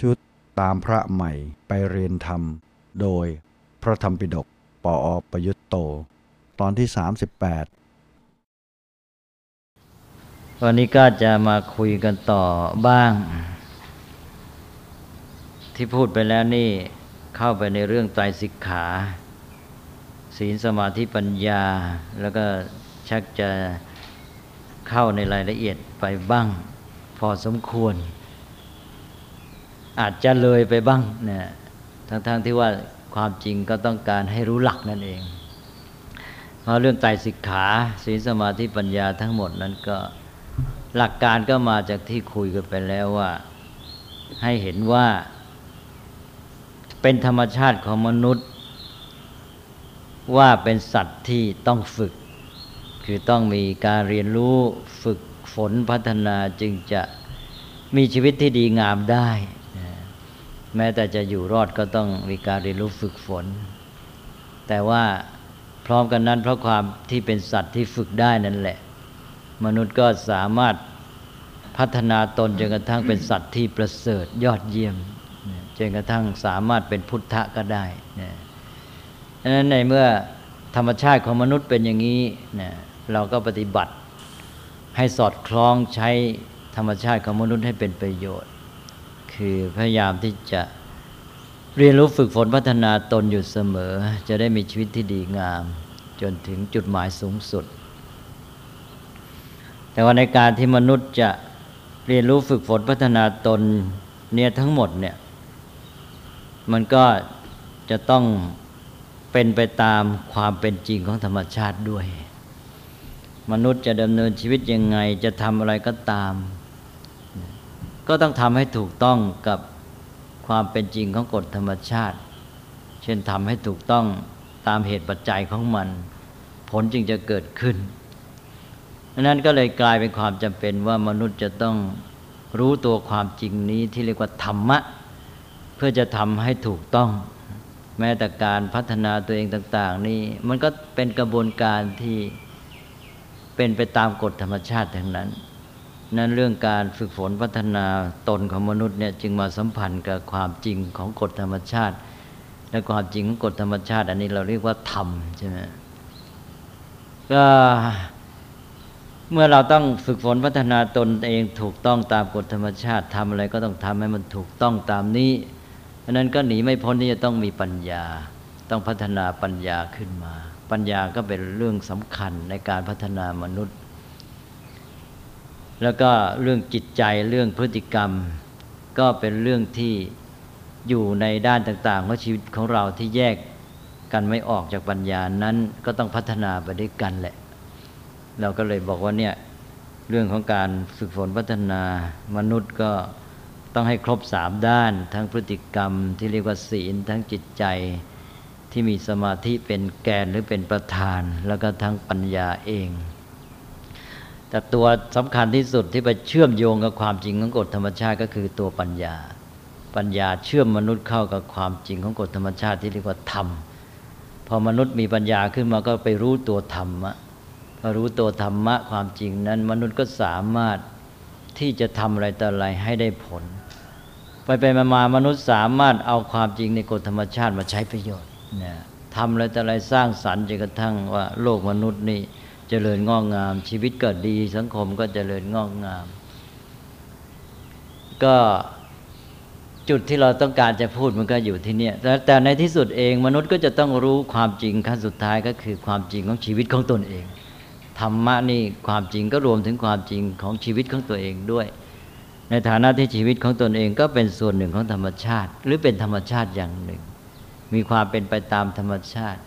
ชุดตามพระใหม่ไปเรียนธรรม โดยพระธรรมปิฎกปออประยุตโต ตอนที่ 38 วันนี้ก็จะมาคุยกันต่อบ้าง ที่พูดไปแล้วนี่เข้าไปในเรื่องไตรสิกขา ศีลสมาธิปัญญา แล้วก็ชักจะเข้าในรายละเอียดไปบ้าง พอสมควร อาจจะเลยไปบ้างเนี่ยทั้งๆทที่ว่าความจริงก็ต้องการให้รู้หลักนั่นเอง เพราะเรื่องไตรสิกขาศีลสมาธิปัญญาทั้งหมดนั้นก็หลักการก็มาจากที่คุยกันไปแล้วว่า ให้เห็นว่า เป็นธรรมชาติของมนุษย์ ว่าเป็นสัตว์ที่ต้องฝึก คือต้องมีการเรียนรู้ฝึกฝนพัฒนาจึงจะมีชีวิตที่ดีงามได้ แม้แต่จะอยู่รอดก็ต้องมีการเรียนรู้ฝึกฝน แต่ว่าพร้อมกันนั้นเพราะความที่เป็นสัตว์ที่ฝึกได้นั่นแหละ มนุษย์ก็สามารถพัฒนาตนจนกระทั่งเป็นสัตว์ที่ประเสริฐยอดเยี่ยมจนกระทั่งสามารถเป็นพุทธะก็ได้นะดังนั้นในเมื่อธรรมชาติของมนุษย์เป็นอย่างนี้นะเราก็ปฏิบัติให้สอดคล้องใช้ธรรมชาติของมนุษย์ให้เป็นประโยชน์ คือพยายามที่จะเรียนรู้ฝึกฝนพัฒนาตนอยู่เสมอ จะได้มีชีวิตที่ดีงาม จนถึงจุดหมายสูงสุด แต่ว่าในการที่มนุษย์จะเรียนรู้ฝึกฝนพัฒนาตนเนี่ยทั้งหมดเนี่ยมันก็จะต้องเป็นไปตามความเป็นจริงของธรรมชาติด้วย มนุษย์จะดำเนินชีวิตยังไง จะทำอะไรก็ตาม ก็ต้องทำให้ถูกต้องกับความเป็นจริงของกฎธรรมชาติ เช่นทำให้ถูกต้องตามเหตุปัจจัยของมัน ผลจึงจะเกิดขึ้นนั้นก็เลยกลายเป็นความจำเป็นว่ามนุษย์จะต้องรู้ตัวความจริงนี้ที่เรียกว่าธรรมะ เพื่อจะทำให้ถูกต้อง แม้แต่การพัฒนาตัวเองต่าง ๆ นี่มันก็เป็นกระบวนการที่เป็นไปตามกฎธรรมชาติทั้งนั้น นั้นเรื่องการฝึกฝนพัฒนาตนของมนุษย์เนี่ยจึงมาสัมพันธ์กับความจริงของกฎธรรมชาติ และความจริงของกฎธรรมชาติ อันนี้เราเรียกว่าธรรมใช่ไหมก็เมื่อเราต้องฝึกฝนพัฒนาตนเองถูกต้องตามกฎธรรมชาติทำอะไรก็ต้องทำให้มันถูกต้องตามนี้อันนั้นก็หนีไม่พ้นที่จะต้องมีปัญญา ต้องพัฒนาปัญญาขึ้นมา ปัญญาก็เป็นเรื่องสำคัญในการพัฒนามนุษย์ แล้วก็เรื่องจิตใจเรื่องพฤติกรรม ก็เป็นเรื่องที่อยู่ในด้านต่างๆของชีวิตของเราที่แยกกันไม่ออกจากปัญญานั้นก็ต้องพัฒนาไปด้วยกันแหละ เราก็เลยบอกว่าเนี่ยเรื่องของการฝึกฝนพัฒนามนุษย์ก็ต้องให้ครบสามด้าน ทั้งพฤติกรรมที่เรียกว่าศีล ทั้งจิตใจที่มีสมาธิเป็นแกนหรือเป็นประธาน แล้วก็ทั้งปัญญาเอง แต่ตัวสำคัญที่สุดที่ไปเชื่อมโยงกับความจริงของกฎธรรมชาติก็คือตัวปัญญา ปัญญาเชื่อมมนุษย์เข้ากับความจริงของกฎธรรมชาติที่เรียกว่าธรรมพอมนุษย์มีปัญญาขึ้นมาก็ไปรู้ตัวธรรมะพอรู้ตัวธรรมะความจริงนั้น มนุษย์ก็สามารถที่จะทำอะไรต่ออะไรให้ได้ผล ไปไปมามามนุษย์สามารถเอาความจริงในกฎธรรมชาติมาใช้ประโยชน์นะทำอะไรแต่อะไรสร้างสรรค์จนกระทั่งว่าโลกมนุษย์นี่ จเจริญงอกงาม ชีวิตก็ดี สังคมก็จเจริญงอกงาม ก็จุดที่เราต้องการจะพูดมันก็อยู่ที่นี่แต่ในที่สุดเองมนุษย์ก็จะต้องรู้ความจริงขั้นสุดท้ายก็คือความจริงของชีวิตของตนเองธรรมะนี่ความจริงก็รวมถึงความจริงของชีวิตของตัวเองด้วย ในฐานะที่ชีวิตของตนเองก็เป็นส่วนหนึ่งของธรรมชาติ หรือเป็นธรรมชาติอย่างหนึ่ง มีความเป็นไปตามธรรมชาติ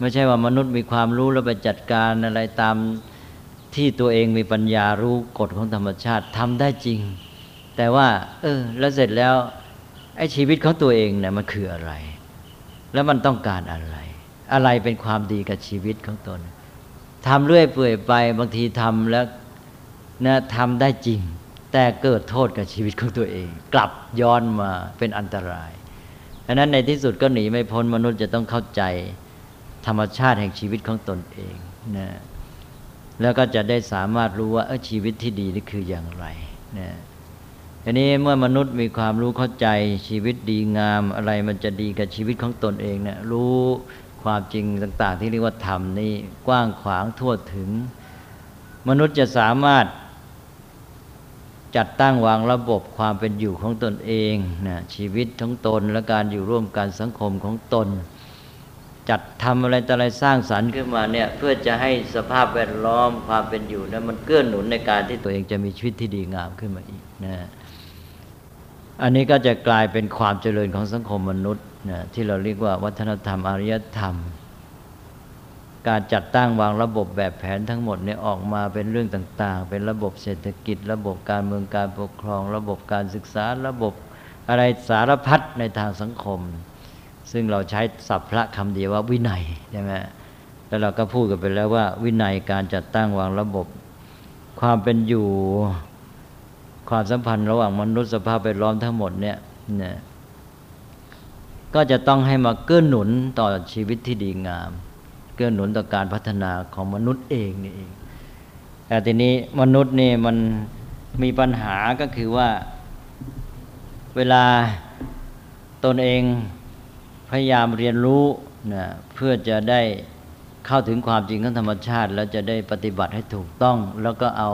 ไม่ใช่ว่ามนุษย์มีความรู้แล้วไปจัดการอะไรตามที่ตัวเองมีปัญญารู้กฎของธรรมชาติทำได้จริง แต่ว่า เออ แล้วเสร็จแล้วไอ้ชีวิตของตัวเองเนี่ยมันคืออะไร แล้วมันต้องการอะไร อะไรเป็นความดีกับชีวิตของตนทำเรื่อยเปื่อยไปบางทีทำแล้วนะทำได้จริง แต่เกิดโทษกับชีวิตของตัวเอง กลับย้อนมาเป็นอันตรายดังนั้นในที่สุดก็หนีไม่พ้นมนุษย์จะต้องเข้าใจ ธรรมชาติแห่งชีวิตของตนเองนะแล้วก็จะได้สามารถรู้ว่าเออชีวิตที่ดีนี่คืออย่างไรนะทีนี้เมื่อมนุษย์มีความรู้เข้าใจชีวิตดีงามอะไรมันจะดีกับชีวิตของตนเองเนะี่ยรู้ความจริงต่าง ๆ ที่เรียกว่าธรรมนี่กว้างขวางทั่วถึง มนุษย์จะสามารถจัดตั้งวางระบบความเป็นอยู่ของตนเองนะชีวิตของตนและการอยู่ร่วมกันสังคมของตน จัดทำอะไรแต่อะไรสร้างสรรค์ขึ้นมาเนี่ยเพื่อจะให้สภาพแวดล้อมความเป็นอยู่นั้นมันเกื้อหนุนในการที่ตัวเองจะมีชีวิตที่ดีงามขึ้นมาอีกนะอันนี้ก็จะกลายเป็นความเจริญของสังคมมนุษย์นะที่เราเรียกว่าวัฒนธรรมอารยธรรม การจัดตั้งวางระบบแบบแผนทั้งหมดเนี่ยออกมาเป็นเรื่องต่างๆ เป็นระบบเศรษฐกิจ ระบบการเมืองการปกครอง ระบบการศึกษาระบบอะไรสารพัดในทางสังคม ซึ่งเราใช้ศัพท์พระคำเดียวว่าวินัยใช่ไหมแล้วเราก็พูดกันไปแล้วว่า วินัยการจัดตั้งวางระบบ ความเป็นอยู่ความสัมพันธ์ระหว่างมนุษย์สภาพแวดล้อมทั้งหมดเนี่ยนะก็จะต้องให้มาเกื้อหนุนต่อชีวิตที่ดีงาม เกื้อหนุนต่อการพัฒนาของมนุษย์เองนี่เองแต่ทีนี้มนุษย์นี่มันมีปัญหาก็คือว่าเวลาตนเอง พยายามเรียนรู้นะเพื่อจะได้เข้าถึงความจริงของธรรมชาติ แล้วจะได้ปฏิบัติให้ถูกต้อง แล้วก็เอา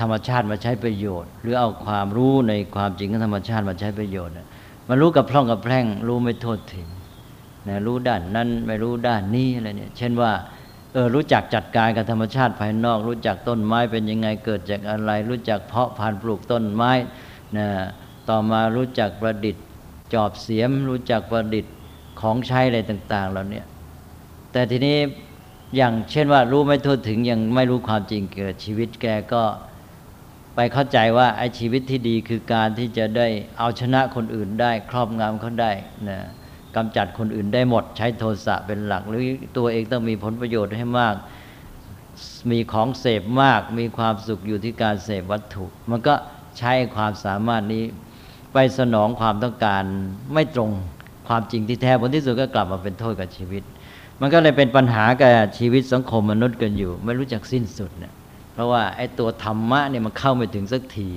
ธรรมชาติมาใช้ประโยชน์ หรือเอาความรู้ในความจริงของธรรมชาติมาใช้ประโยชน์มันรู้กับพร่องกับแพร่ง รู้ไม่โทษถึงนะรู้ด้านนั้นไม่รู้ด้านนี้อะไรเนี่ยเช่นว่าเออรู้จักจัดการกับธรรมชาติภายนอก รู้จักต้นไม้เป็นยังไงเกิดจากอะไร รู้จักเพาะพันธุ์ปลูกต้นไม้นะต่อมารู้จักประดิษฐ์ จอบเสียมรู้จักประดิษฐ์ของใช้อะไรต่าง ๆ เราเนี่ยแต่ทีนี้อย่างเช่นว่ารู้ไม่ทั่วถึงยังไม่รู้ความจริงเกิดชีวิตแกก็ไปเข้าใจว่าไอ้ชีวิตที่ดีคือการที่จะได้เอาชนะคนอื่นได้ ครอบงำเขาได้นะกำจัดคนอื่นได้หมดใช้โทสะเป็นหลัก หรือตัวเองต้องมีผลประโยชน์ให้มาก มีของเสพมาก มีความสุขอยู่ที่การเสพวัตถุ มันก็ใช้ความสามารถนี้ ไปสนองความต้องการไม่ตรงความจริงที่แท้ผลที่สุดก็กลับมาเป็นโทษกับชีวิต มันก็เลยเป็นปัญหากับชีวิตสังคมมนุษย์กันอยู่ ไม่รู้จักสิ้นสุดเนี่ยเพราะว่าไอ้ตัวธรรมะเนี่ยมันเข้าไม่ถึงสักที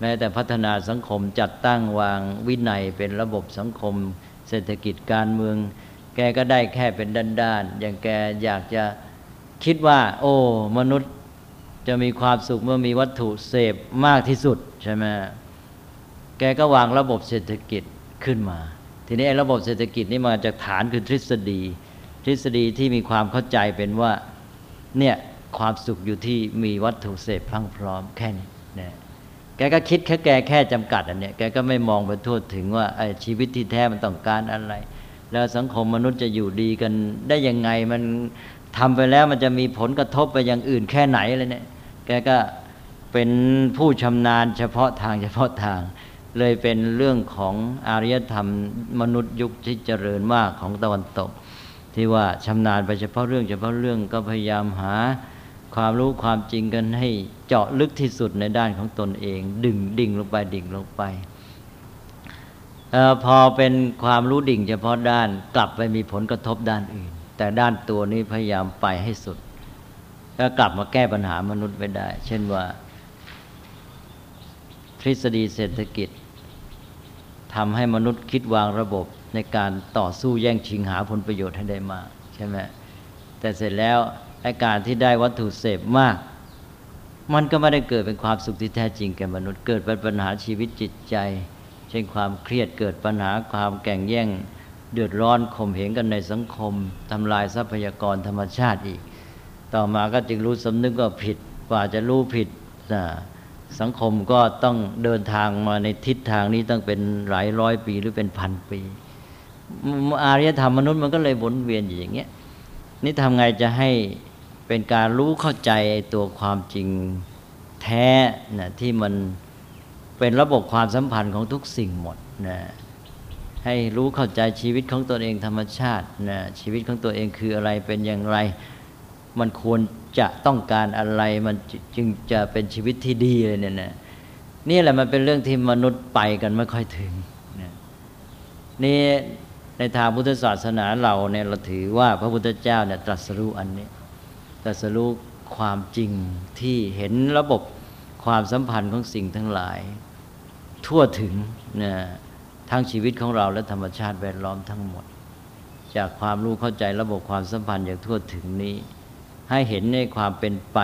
แม้แต่พัฒนาสังคมจัดตั้งวางวินัยเป็นระบบสังคม เศรษฐกิจการเมือง แกก็ได้แค่เป็นด้านๆอย่างแกอยากจะคิดว่า โอ้ มนุษย์จะมีความสุขเมื่อมีวัตถุเสพมากที่สุดใช่ไหม แกก็วางระบบเศรษฐกิจขึ้นมา ทีนี้ไอ้ระบบเศรษฐกิจนี่มาจากฐานคือทฤษฎี ทฤษฎีที่มีความเข้าใจเป็นว่าเนี่ยความสุขอยู่ที่มีวัตถุเสพพังพร้อมแค่นี้นะแกก็คิดแค่แกแค่จำกัดอันเนี้ยแกก็ไม่มองไปทั่วถึงว่าไอ้ชีวิตที่แท้มันต้องการอะไร แล้วสังคมมนุษย์จะอยู่ดีกันได้ยังไงมันทำไปแล้วมันจะมีผลกระทบไปอย่างอื่นแค่ไหนเลยเนี่ยแกก็เป็นผู้ชำนาญเฉพาะทางเฉพาะทาง เลยเป็นเรื่องของอารยธรรมมนุษย์ยุคที่เจริญมากของตะวันตก ที่ว่าชำนาญไปเฉพาะเรื่องเฉพาะเรื่องก็พยายามหาความรู้ความจริงกันให้เจาะลึกที่สุดในด้านของตนเอง ดึงดิ่งลงไปดิ่งลงไปออพอเป็นความรู้ดิ่ง เฉพาะด้านกลับไปมีผลกระทบด้านอื่น แต่ด้านตัวนี้พยายามไปให้สุดก็กลับมาแก้ปัญหามนุษย์ไปได้ เช่นว่า ทฤษฎีเศรษฐกิจ ทำให้มนุษย์คิดวางระบบในการต่อสู้แย่งชิงหาผลประโยชน์ให้ได้มากใช่ไหมแต่เสร็จแล้วอาการที่ได้วัตถุเสพมาก มันก็ไม่ได้เกิดเป็นความสุขที่แท้จริงแก่มนุษย์เกิดเป็นปัญหาชีวิตจิตใจ เช่นความเครียดเกิดปัญหาความแก่งแย่ง เดือดร้อนข่มเหงกันในสังคมทำลายทรัพยากรธรรมชาติอีก ต่อมาก็จึงรู้สำนึกว่าผิดกว่าจะรู้ผิด สังคมก็ต้องเดินทางมาในทิศทางนี้ต้องเป็นหลายร้อยปีหรือเป็นพันปี อารยธรรมมนุษย์มันก็เลยวนเวียนอยู่อย่างเงี้ยนี่ทำไงจะให้เป็นการรู้เข้าใจตัวความจริงแท้นะที่มันเป็นระบบความสัมพันธ์ของทุกสิ่งหมดนะให้รู้เข้าใจชีวิตของตัวเองธรรมชาตินะชีวิตของตัวเองคืออะไรเป็นอย่างไร มันควรจะต้องการอะไร มันจึงจะเป็นชีวิตที่ดีเลยเนี่ยนะนี่แหละมันเป็นเรื่องที่มนุษย์ไปกันไม่ค่อยถึงนะนี่ในทางพุทธศาสนาเราเนี่ยเราถือว่าพระพุทธเจ้าเนี่ยตรัสรู้อันนี้ตรัสรู้ความจริงที่เห็นระบบความสัมพันธ์ของสิ่งทั้งหลาย ทั่วถึงนะทั้งชีวิตของเราและธรรมชาติแวดล้อมทั้งหมด จากความรู้เข้าใจระบบความสัมพันธ์อย่างทั่วถึงนี้ ให้เห็นในความเป็นไป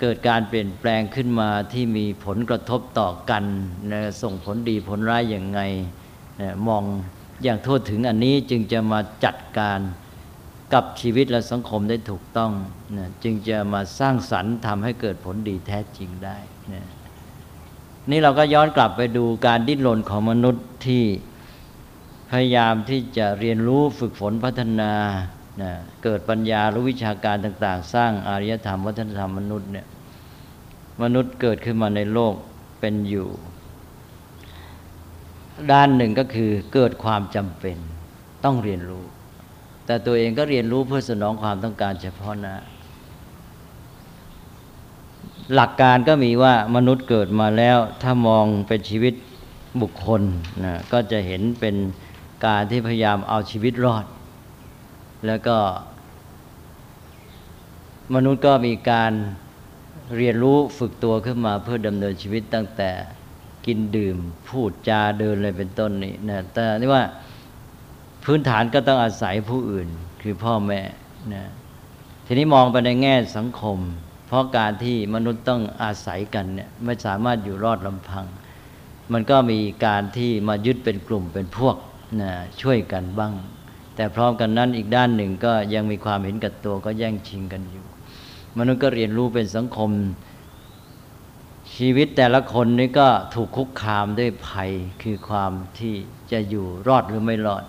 เกิดการเปลี่ยนแปลงขึ้นมาที่มีผลกระทบต่อกันนะส่งผลดีผลร้ายอย่างไงนะมองอย่างทั่วถึงอันนี้จึงจะมาจัดการกับชีวิตและสังคมได้ถูกต้องนะจึงจะมาสร้างสรรค์ทำให้เกิดผลดีแท้จริงได้นะนี่เราก็ย้อนกลับไปดูการดิ้นรนของมนุษย์ที่พยายามที่จะเรียนรู้ฝึกฝนพัฒนา นะเกิดปัญญารู้วิชาการต่าง ๆ สร้างอารยธรรมวัฒนธรรมมนุษย์เนี่ยมนุษย์เกิดขึ้นมาในโลกเป็นอยู่ ด้านหนึ่งก็คือเกิดความจำเป็นต้องเรียนรู้ แต่ตัวเองก็เรียนรู้เพื่อสนองความต้องการเฉพาะหน้าหลักการก็มีว่ามนุษย์เกิดมาแล้วถ้ามองเป็นชีวิตบุคคลนะก็จะเห็นเป็นการที่พยายามเอาชีวิตรอด แล้วก็ มนุษย์ก็มีการเรียนรู้ฝึกตัวขึ้นมาเพื่อดำเนินชีวิตตั้งแต่กินดื่ม พูดจาเดินอะไรเป็นต้นนี้นะแต่นี่ว่าพื้นฐานก็ต้องอาศัยผู้อื่น คือพ่อแม่นะทีนี้มองไปในแง่สังคม เพราะการที่มนุษย์ต้องอาศัยกันเนี่ยไม่สามารถอยู่รอดลำพัง มันก็มีการที่มายึดเป็นกลุ่มเป็นพวกนะช่วยกันบ้าง แต่พร้อมกันนั้นอีกด้านหนึ่งก็ยังมีความเห็นกับตัวก็แย่งชิงกันอยู่ มนุษย์ก็เรียนรู้เป็นสังคม ชีวิตแต่ละคนนี่ก็ถูกคุกคามด้วยภัยคือความที่จะอยู่รอดหรือไม่รอด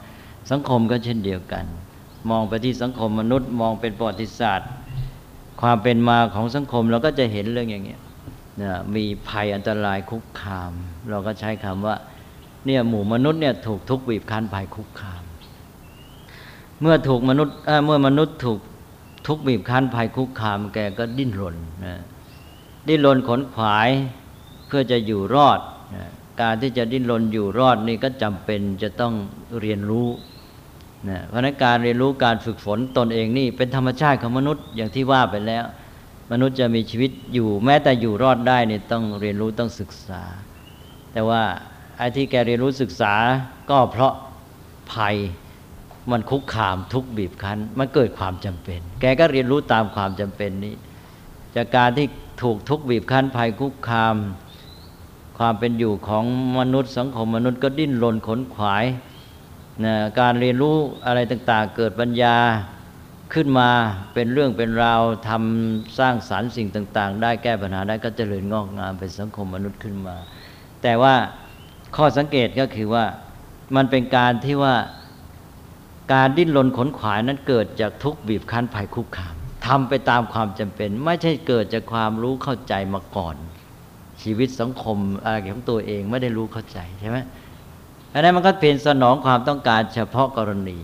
สังคมก็เช่นเดียวกัน มองไปที่สังคมมนุษย์มองเป็นประวัติศาสตร์ ความเป็นมาของสังคมเราก็จะเห็นเรื่องอย่างเงี้ยนะมีภัยอันตรายคุกคาม เราก็ใช้คำว่าเนี่ยหมู่มนุษย์เนี่ยถูกทุกบีบคั้นภัยคุกคาม เมื่อถูกมนุษย์เมื่อมนุษย์ถูกทุกบีบคั้นภัยคุกคามแกก็ดิ้นรนนะดิ้นรนขนขวายเพื่อจะอยู่รอดนะการที่จะดิ้นรนอยู่รอดนี่ก็จำเป็นจะต้องเรียนรู้นะเพราะนั้นการเรียนรู้การฝึกฝนตนเองนี่เป็นธรรมชาติของมนุษย์อย่างที่ว่าไปแล้ว มนุษย์จะมีชีวิตอยู่แม้แต่อยู่รอดได้นี่ต้องเรียนรู้ต้องศึกษา แต่ว่าไอ้ที่แกเรียนรู้ศึกษาก็เพราะภัย มันคุกคามทุกบีบคั้น มันเกิดความจำเป็น แกก็เรียนรู้ตามความจำเป็นนี้ จากการที่ถูกทุกบีบคั้นภัยคุกคาม ความเป็นอยู่ของมนุษย์สังคมมนุษย์ก็ดิ้นรนขนขวายนะการเรียนรู้อะไรต่างๆ เกิดปัญญาขึ้นมาเป็นเรื่องเป็นราวทำสร้างสารรค์สิ่งต่าง ๆ ได้แก้ปัญหาได้ก็เจริญงอกงามเป็นสังคมมนุษย์ขึ้นมา แต่ว่าข้อสังเกตก็คือว่ามันเป็นการที่ว่า การดิ้นรนขนขวายนั้นเกิดจากทุกบีบคั้นภัยคุกคามทำไปตามความจำเป็น ไม่ใช่เกิดจากความรู้เข้าใจมาก่อน ชีวิตสังคมอะไรของตัวเองไม่ได้รู้เข้าใจใช่ไหมอันนั้นมันก็เป็นสนองความต้องการเฉพาะกรณี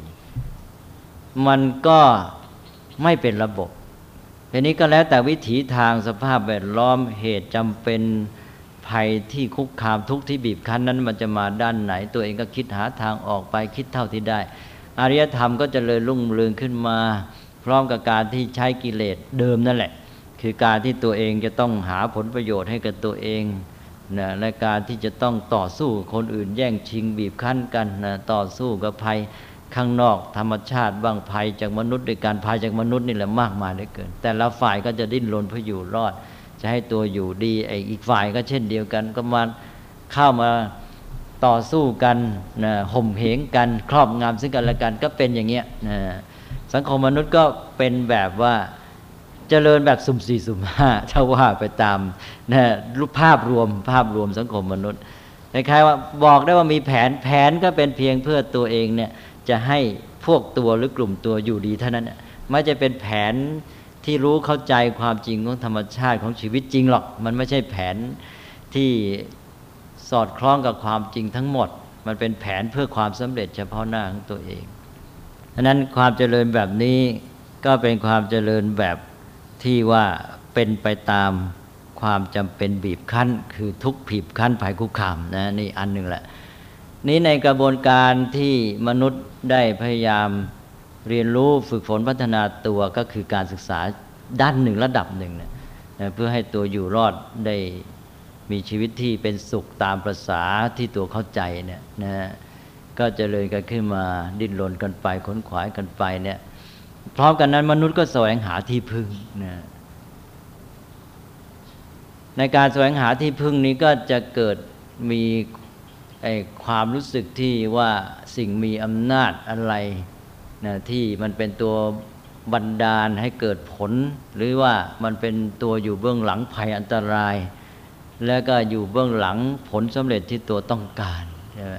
มันก็ไม่เป็นระบบทีนี้ก็แล้วแต่วิถีทางสภาพแวดล้อมเหตุจำเป็นภัยที่คุกคามทุกที่บีบคั้นนั้น มันจะมาด้านไหน ตัวเองก็คิดหาทางออกไปคิดเท่าที่ได้ อารยธรรมก็จะเลยรุ่งเรืองขึ้นมา พร้อมกับการที่ใช้กิเลสเดิมนั่นแหละ คือการที่ตัวเองจะต้องหาผลประโยชน์ให้กับตัวเองนะและการที่จะต้องต่อสู้คนอื่นแย่งชิงบีบคั้นกันนะต่อสู้กับภัยข้างนอกธรรมชาติบ้างภัยจากมนุษย์ด้วยการภัยจากมนุษย์นี่แหละมากมายเหลือเกิน แต่ละฝ่ายก็จะดิ้นรนเพื่ออยู่รอด จะให้ตัวอยู่ดีไอ้อีกฝ่ายก็เช่นเดียวกันก็มาเข้ามา ต่อสู้กันนะห่มเหงกันครอบงำซึ่งกันและกันก็เป็นอย่างเงี้ยนะสังคมมนุษย์ก็เป็นแบบว่าเจริญแบบสุ่มสี่สุ่มห้าถ้าว่าไปตามนะรูปภาพรวมภาพรวมสังคมมนุษย์คล้ายๆว่าบอกได้ว่ามีแผนแผนก็เป็นเพียงเพื่อตัวเองเนี่ยจะให้พวกตัวหรือกลุ่มตัวอยู่ดีเท่านั้นไม่จะเป็นแผนที่รู้เข้าใจความจริงของธรรมชาติของชีวิตจริงหรอก มันไม่ใช่แผนที่ สอดคล้องกับความจริงทั้งหมด มันเป็นแผนเพื่อความสำเร็จเฉพาะหน้าของตัวเองดังนั้นความเจริญแบบนี้ก็เป็นความเจริญแบบที่ว่าเป็นไปตามความจำเป็นบีบคั้น คือทุกผีบคั้นภัยคุกคามนะนี่อันหนึ่งแหละ นี้ในกระบวนการที่มนุษย์ได้พยายามเรียนรู้ฝึกฝนพัฒนาตัวก็คือการศึกษาด้านหนึ่งระดับหนึ่งนะเพื่อให้ตัวอยู่รอดได้ มีชีวิตที่เป็นสุขตามประษาที่ตัวเข้าใจเนี่ยนะก็จเจริญกันขึ้นมาดิ้นรนกันไปขนขวายกันไปเนี่ยพร้อมกันนั้นมนุษย์ก็แสวงหาที่พึ่งนะในการแสวงหาที่พึ่งนี้ก็จะเกิดมีไอความรู้สึกที่ว่าสิ่งมีอำนาจอะไรนะที่มันเป็นตัวบันดาลให้เกิดผล หรือว่ามันเป็นตัวอยู่เบื้องหลังภัยอันตราย แล้วก็อยู่เบื้องหลังผลสำเร็จที่ตัวต้องการใช่ไหม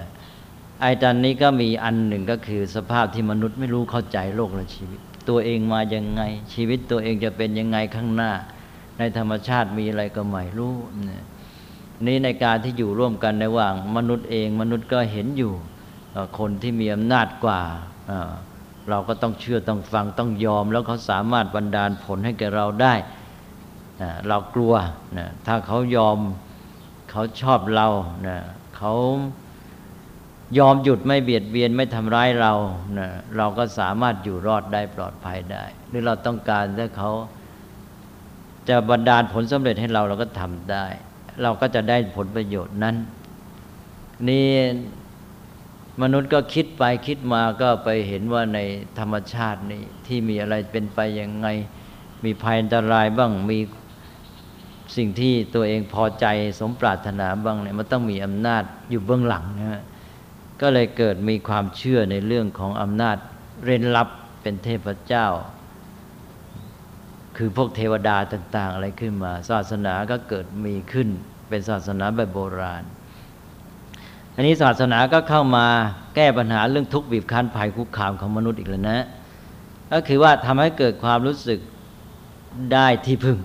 ไอ้ตอนนี้ก็มีอันหนึ่งก็คือสภาพที่มนุษย์ไม่รู้เข้าใจโลกและชีวิต ตัวเองมายังไง ชีวิตตัวเองจะเป็นยังไงข้างหน้า ในธรรมชาติมีอะไรก็ไม่รู้นี่ในการที่อยู่ร่วมกันในว่าง มนุษย์เองมนุษย์ก็เห็นอยู่ คนที่มีอำนาจกว่าเราก็ต้องเชื่อต้องฟังต้องยอม แล้วเขาสามารถบันดาลผลให้แก่เราได้ เรากลัวนะถ้าเขายอมเขาชอบเรานะเขายอมหยุดไม่เบียดเบียนไม่ทำร้ายเรานะเราก็สามารถอยู่รอดได้ปลอดภัยได้ หรือเราต้องการถ้าเขาจะบันดาลผลสำเร็จให้เราเราก็ทำได้ เราก็จะได้ผลประโยชน์นั้น นี่มนุษย์ก็คิดไปคิดมาก็ไปเห็นว่าในธรรมชาตินี่ที่มีอะไรเป็นไปยังไง มีภัยอันตรายบ้างมี สิ่งที่ตัวเองพอใจสมปรารถนาบ้างเนี่ยมันต้องมีอำนาจอยู่เบื้องหลังนะฮะก็เลยเกิดมีความเชื่อในเรื่องของอำนาจเร้นลับเป็นเทพเจ้า คือพวกเทวดาต่าง ๆ อะไรขึ้นมา ศาสนาก็เกิดมีขึ้นเป็นศาสนาแบบโบราณ อันนี้ศาสนาก็เข้ามาแก้ปัญหาเรื่องทุกข์บีบคั้นภัยคุกคามของมนุษย์อีกแล้วนะ ก็คือว่าทำให้เกิดความรู้สึกได้ที่พึ่ง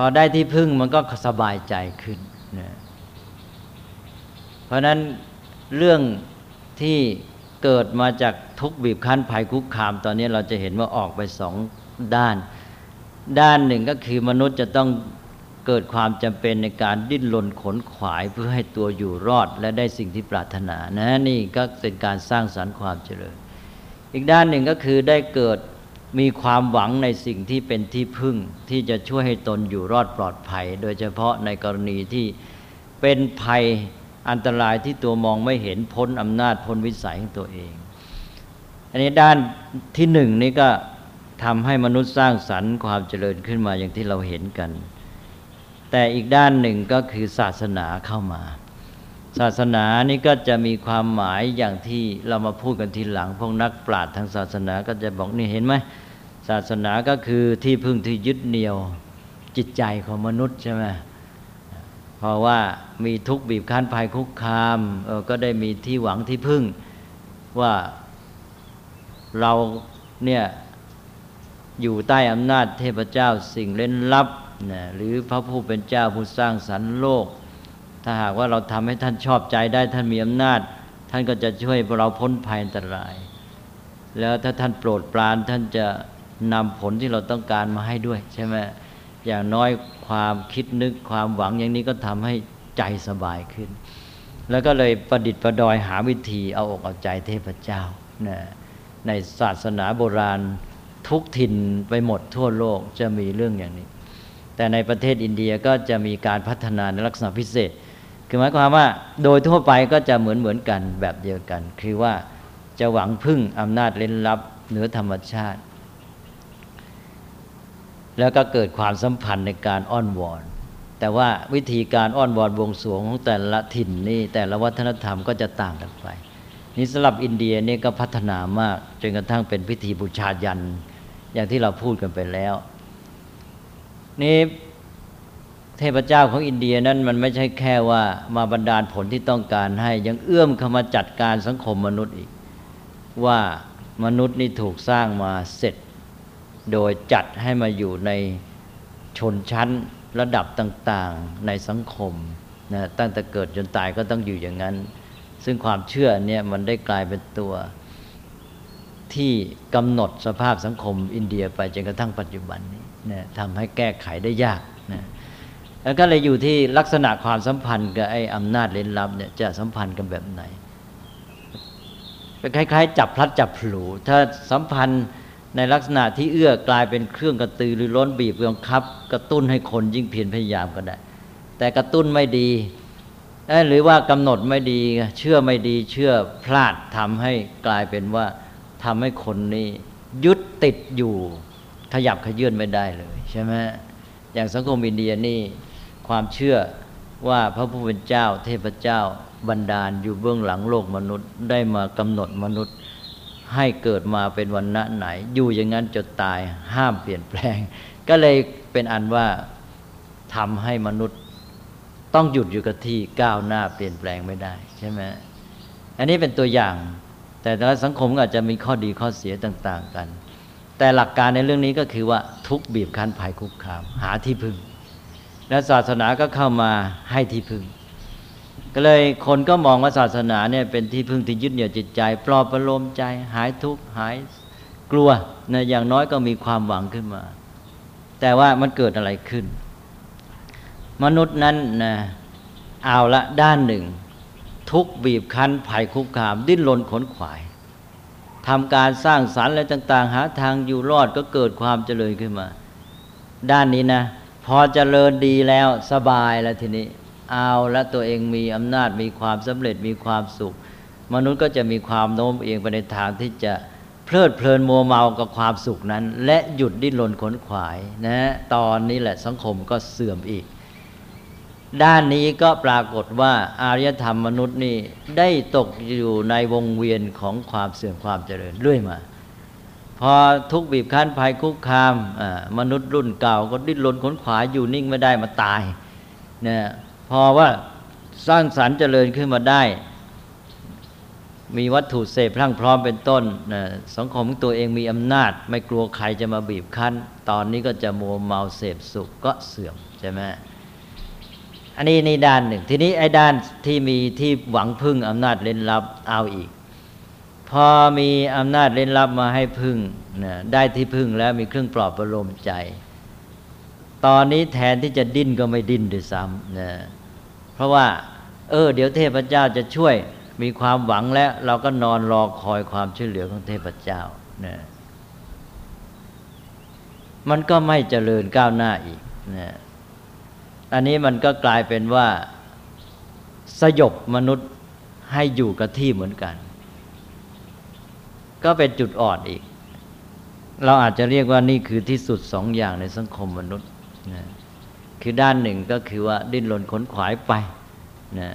พอได้ที่พึ่งมันก็สบายใจขึ้นนะเพราะนั้นเรื่องที่เกิดมาจากทุกบีบคั้นภัยคุกคาม ตอนนี้เราจะเห็นว่าออกไปสองด้าน ด้านหนึ่งก็คือมนุษย์จะต้องเกิดความจำเป็นในการดิ้นรนขนขวายเพื่อให้ตัวอยู่รอดและได้สิ่งที่ปรารถนานะนี่ก็เป็นการสร้างสรรค์ความเจริญ อีกด้านหนึ่งก็คือได้เกิด มีความหวังในสิ่งที่เป็นที่พึ่งที่จะช่วยให้ตนอยู่รอดปลอดภัย โดยเฉพาะในกรณีที่เป็นภัยอันตรายที่ตัวมองไม่เห็นพ้นอำนาจพ้นวิสัยของตัวเอง อันนี้ด้านที่หนึ่งนี้ก็ทำให้มนุษย์สร้างสรรค์ความเจริญขึ้นมาอย่างที่เราเห็นกัน แต่อีกด้านหนึ่งก็คือศาสนาเข้ามา ศาสนานี่ก็จะมีความหมายอย่างที่เรามาพูดกันทีหลัง พวกนักปราชญ์ทางศาสนาก็จะบอกนี่เห็นไหมศาสนาก็คือที่พึ่งที่ยึดเหนี่ยวจิตใจของมนุษย์ใช่ไหมเพราะว่ามีทุกข์บีบคั้นภัยคุกคามเออก็ได้มีที่หวังที่พึ่ง ว่าเราเนี่ยอยู่ใต้อำนาจเทพเจ้าสิ่งเล่นลับนะหรือพระผู้เป็นเจ้าผู้สร้างสรรค์โลก ถ้าหากว่าเราทำให้ท่านชอบใจได้ท่านมีอำนาจ ท่านก็จะช่วยเราพ้นภัยอันตราย แล้วถ้าท่านโปรดปรานท่านจะนำผลที่เราต้องการมาให้ด้วย ใช่ไหมอย่างน้อยความคิดนึกความหวังอย่างนี้ก็ทำให้ใจสบายขึ้น แล้วก็เลยประดิษฐ์ประดอยหาวิธีเอาอกเอาใจเทพเจ้านะในศาสนาโบราณทุกถิ่นไปหมดทั่วโลกจะมีเรื่องอย่างนี้ แต่ในประเทศอินเดียก็จะมีการพัฒนาในลักษณะพิเศษ คือหมายความว่าโดยทั่วไปก็จะเหมือนเหมือนกันแบบเดียวกัน คือว่าจะหวังพึ่งอำนาจเล่นลับเหนือธรรมชาติ แล้วก็เกิดความสัมพันธ์ในการอ้อนวอน แต่ว่าวิธีการอ้อนวอนบวงสรวงของแต่ละถิ่นนี่แต่ละวัฒนธรรมก็จะต่างกันไปนี่สำหรับอินเดียนี่ก็พัฒนามากจนกระทั่งเป็นพิธีบูชายัน อย่างที่เราพูดกันไปแล้ว นี้ เทพเจ้าของอินเดียนั้นมันไม่ใช่แค่ว่ามาบรรดาลผลที่ต้องการให้ ยังเอื้อมเข้ามาจัดการสังคมมนุษย์อีก ว่ามนุษย์นี่ถูกสร้างมาเสร็จ โดยจัดให้มาอยู่ในชนชั้นระดับต่างๆในสังคมนะตั้งแต่เกิดจนตายก็ต้องอยู่อย่างนั้น ซึ่งความเชื่อเนี่ยมันได้กลายเป็นตัวที่กำหนดสภาพสังคมอินเดียไปจนกระทั่งปัจจุบันนี้นะทำให้แก้ไขได้ยากนะ แล้วก็เลยอยู่ที่ลักษณะความสัมพันธ์กับไอ้อำนาจเล่นลับเนี่ยจะสัมพันธ์กันแบบไหนเป็นคล้ายๆ จับพลัดจับผูถ้าสัมพันธ์ในลักษณะที่เอื้อกลายเป็นเครื่องกระตือรือร้นบีบบังคับ กระตุ้นให้คนยิ่งเพียรพยายามก็ได้ แต่กระตุ้นไม่ดีหรือว่ากำหนดไม่ดีเชื่อไม่ดีเชื่อพลาดทำให้กลายเป็นว่าทำให้คนนี้ยึดติดอยู่ขยับขยื่นไม่ได้เลยใช่ไหมอย่างสังคมอินเดียนี่ ความเชื่อว่าพระผู้เป็นเจ้า เทพเจ้าบันดาลอยู่เบื้องหลังโลกมนุษย์ ได้มากำหนดมนุษย์ให้เกิดมาเป็นวันณะไหน อยู่อย่างนั้นจนตายห้ามเปลี่ยนแปลง ก็เลยเป็นอันว่าทำให้มนุษย์ต้องหยุดอยู่กับที่ก้าวหน้าเปลี่ยนแปลงไม่ได้ใช่ไหมอันนี้เป็นตัวอย่าง แต่แต่ละสังคมอาจจะมีข้อดีข้อเสียต่าง ๆ กัน แต่หลักการในเรื่องนี้ก็คือว่าทุกบีบคั้นภัยคุกคาม หาที่พึ่ง และศาสนาก็เข้ามาให้ที่พึ่ง ก็เลยคนก็มองว่าศาสนาเนี่ยเป็นที่พึ่งที่ยึดเหนี่ยวจิตใจ ปลอบประโลมใจ หายทุกข์หายกลัวนะอย่างน้อยก็มีความหวังขึ้นมา แต่ว่ามันเกิดอะไรขึ้น มนุษย์นั้นนะเอาละด้านหนึ่ง ทุกบีบคั้นภัยคุกคาม ดิ้นรนขนขวายทำการสร้างสารรค์อะไรต่าง ๆ หาทางอยู่รอดก็เกิดความเจริญขึ้นมา ด้านนี้นะ พอเจริญดีแล้วสบายแล้วทีนี้ เอาและตัวเองมีอำนาจมีความสำเร็จมีความสุข มนุษย์ก็จะมีความโน้มเอียงไปในทางที่จะเพลิดเพลินโมเมากับความสุขนั้น และหยุดดิ้นรนขนขวายนะ ตอนนี้แหละสังคมก็เสื่อมอีก ด้านนี้ก็ปรากฏว่าอารยธรรมมนุษย์นี่ได้ตกอยู่ในวงเวียนของความเสื่อมความเจริญเรื่อยมา พอทุกบีบคั้นภัยคุกคามมนุษย์รุ่นเก่าก็ดิ้นรนขนขวาอยู่นิ่งไม่ได้มาตายเนี่ยพอว่าสร้างสรรค์เจริญขึ้นมาได้ มีวัตถุเสพพรั่งพร้อมเป็นต้นนะสังคมตัวเองมีอำนาจ ไม่กลัวใครจะมาบีบคั้น ตอนนี้ก็จะมัวเมาเสพสุขก็เสื่อมใช่ไหมอันนี้ในด้านหนึ่ง ทีนี้ไอ้ด้านที่มีที่หวังพึ่งอำนาจเล่นลับเอาอีก พอมีอำนาจเล่นลับมาให้พึ่งนะได้ที่พึ่งแล้วมีเครื่องปลอบประโลมใจ ตอนนี้แทนที่จะดิ้นก็ไม่ดิ้นด้วยซ้ำนะเพราะว่า เออ เดี๋ยวเทพเจ้าจะช่วย มีความหวังแล้วเราก็นอนรอคอยความช่วยเหลือของเทพเจ้านะมันก็ไม่เจริญก้าวหน้าอีกนะอันนี้มันก็กลายเป็นว่าสยบมนุษย์ให้อยู่กับที่เหมือนกัน ก็เป็นจุดอ่อนอีก เราอาจจะเรียกว่านี่คือที่สุดสองอย่างในสังคมมนุษย์นะคือด้านหนึ่งก็คือว่าดิ้นรนขนขวายไปนะ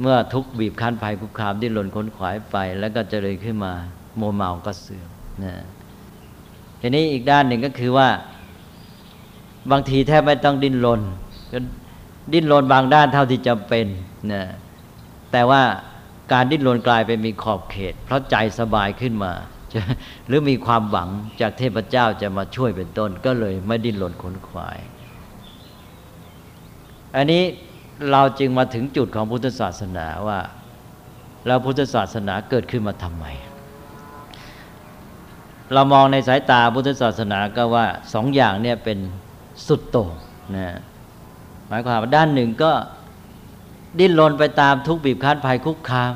เมื่อทุกบีบคั้นภัยคุกคามดิ้นรนขนขวายไป แล้วก็เจริญขึ้นมาโมเมาก็เสื่อมนะทีนี้อีกด้านหนึ่งก็คือว่า บางทีแทบไม่ต้องดิ้นรนดิ้นรนบางด้านเท่าที่จำเป็นนะแต่ว่า การดิ้นรนกลายไปมีขอบเขต เพราะใจสบายขึ้นมา หรือมีความหวังจากเทพเจ้าจะมาช่วยเป็นต้น ก็เลยไม่ดิ้นรนขนขวาย อันนี้เราจึงมาถึงจุดของพุทธศาสนาว่าเราพุทธศาสนาเกิดขึ้นมาทำไม เรามองในสายตาพุทธศาสนาก็ว่าสองอย่างเนี่ยเป็นสุดโต่งนะหมายความว่าด้านหนึ่งก็ ดิ้นรนไปตามทุกบีบคั้นภัยคุกคาม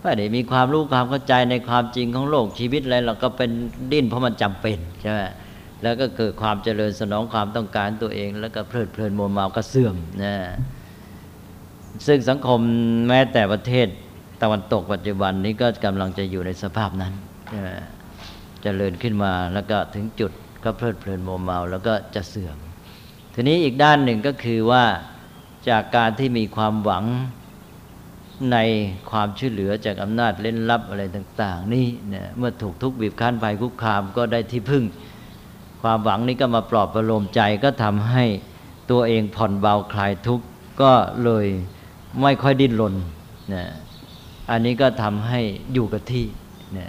ไม่ได้มีความรู้ความเข้าใจในความจริงของโลกชีวิตอะไรเราก็เป็นดิ้นเพราะมันจำเป็นใช่ไหมแล้วก็เกิดความเจริญสนองความต้องการตัวเอง แล้วก็เพลิดเพลินมัวเมาก็เสื่อมนะซึ่งสังคมแม้แต่ประเทศตะวันตกปัจจุบันนี้ก็กำลังจะอยู่ในสภาพนั้นใช่ไหมเจริญขึ้นมาแล้วก็ถึงจุดก็เพลิดเพลินโมเมา แล้วก็จะเสื่อม ทีนี้อีกด้านหนึ่งก็คือว่า จากการที่มีความหวังในความช่วยเหลือจากอำนาจเล่นลับอะไรต่าง ๆ นี่เนี่ยเมื่อถูกทุกบีบคั้นภัยคุกคามก็ได้ที่พึ่ง ความหวังนี้ก็มาปลอบประโลมใจก็ทำให้ตัวเองผ่อนเบาคลายทุกข์ก็เลยไม่ค่อยดิ้นรนนะอันนี้ก็ทำให้อยู่กับที่นะ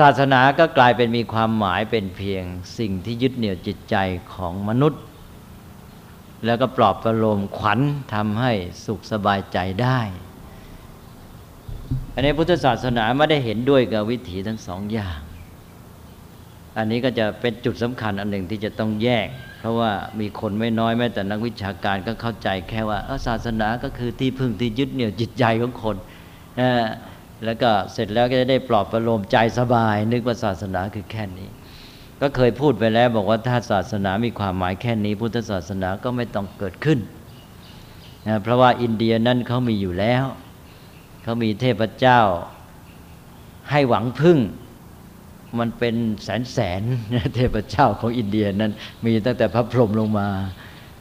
ศาสนาก็กลายเป็นมีความหมายเป็นเพียงสิ่งที่ยึดเหนี่ยวจิตใจของมนุษย์ แล้วก็ปลอบประโลมขวัญทำให้สุขสบายใจได้ อันนี้พุทธศาสนาไม่ได้เห็นด้วยกับวิถีทั้งสองอย่าง อันนี้ก็จะเป็นจุดสำคัญอันหนึ่งที่จะต้องแยก เพราะว่ามีคนไม่น้อยแม้แต่นักวิชาการก็เข้าใจแค่ว่าศาสนาก็คือที่พึ่งที่ยึดเหนี่ยวจิตใจของคนแล้วก็เสร็จแล้วก็จะได้ปลอบประโลมใจสบาย นึกว่าศาสนาคือแค่นี้ ก็เคยพูดไปแล้วบอกว่าถ้าศาสนามีความหมายแค่นี้ พุทธศาสนาก็ไม่ต้องเกิดขึ้นนะเพราะว่าอินเดียนั้นเขามีอยู่แล้วเขามีเทพเจ้า ให้หวังพึ่ง มันเป็นแสนแสนเทพเจ้าของอินเดียนั้น มีตั้งแต่พระพรหมลงมา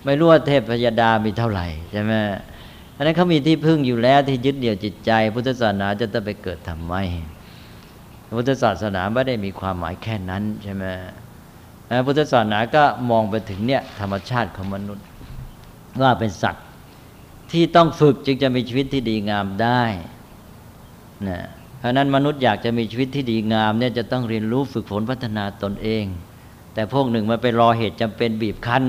ไม่รู้ว่าเทพพยดามีเท่าไหร่ใช่ไหมอันนั้นเขามีที่พึ่งอยู่แล้วที่ยึดเดี่ยวจิตใจ พุทธศาสนาจะต้องไปเกิดทำไม พุทธศาสนาไม่ได้มีความหมายแค่นั้นใช่ไหมพุทธศาสนาก็มองไปถึงเนี่ยธรรมชาติของมนุษย์ ว่าเป็นสัตว์ที่ต้องฝึกจึงจะมีชีวิตที่ดีงามได้นะเพราะนั้นมนุษย์อยากจะมีชีวิตที่ดีงามเนี่ยจะต้องเรียนรู้ฝึกฝนพัฒนาตนเอง แต่พวกหนึ่งมันไปรอเหตุจำเป็นบีบคั้น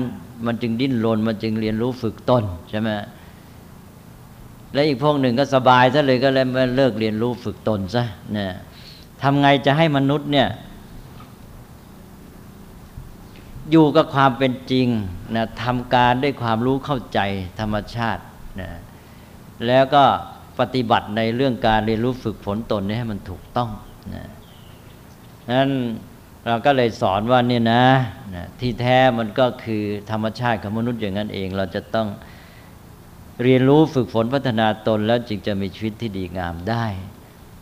มันจึงดิ้นรนมันจึงเรียนรู้ฝึกตนใช่ไหมและอีกพวกหนึ่งก็สบายซะเลยก็เลยมาเลิกเรียนรู้ฝึกตนซะเนี่ย ทำไงจะให้มนุษย์เนี่ย อยู่กับความเป็นจริงนะทำการด้วยความรู้เข้าใจธรรมชาตินะแล้วก็ปฏิบัติในเรื่องการเรียนรู้ฝึกฝนตนนี้ให้มันถูกต้องนะนั้นเราก็เลยสอนว่าเนี่ยนะนะที่แท้มันก็คือธรรมชาติของมนุษย์อย่างนั้นเอง เราจะต้องเรียนรู้ฝึกฝนพัฒนาตนแล้วจึงจะมีชีวิตที่ดีงามได้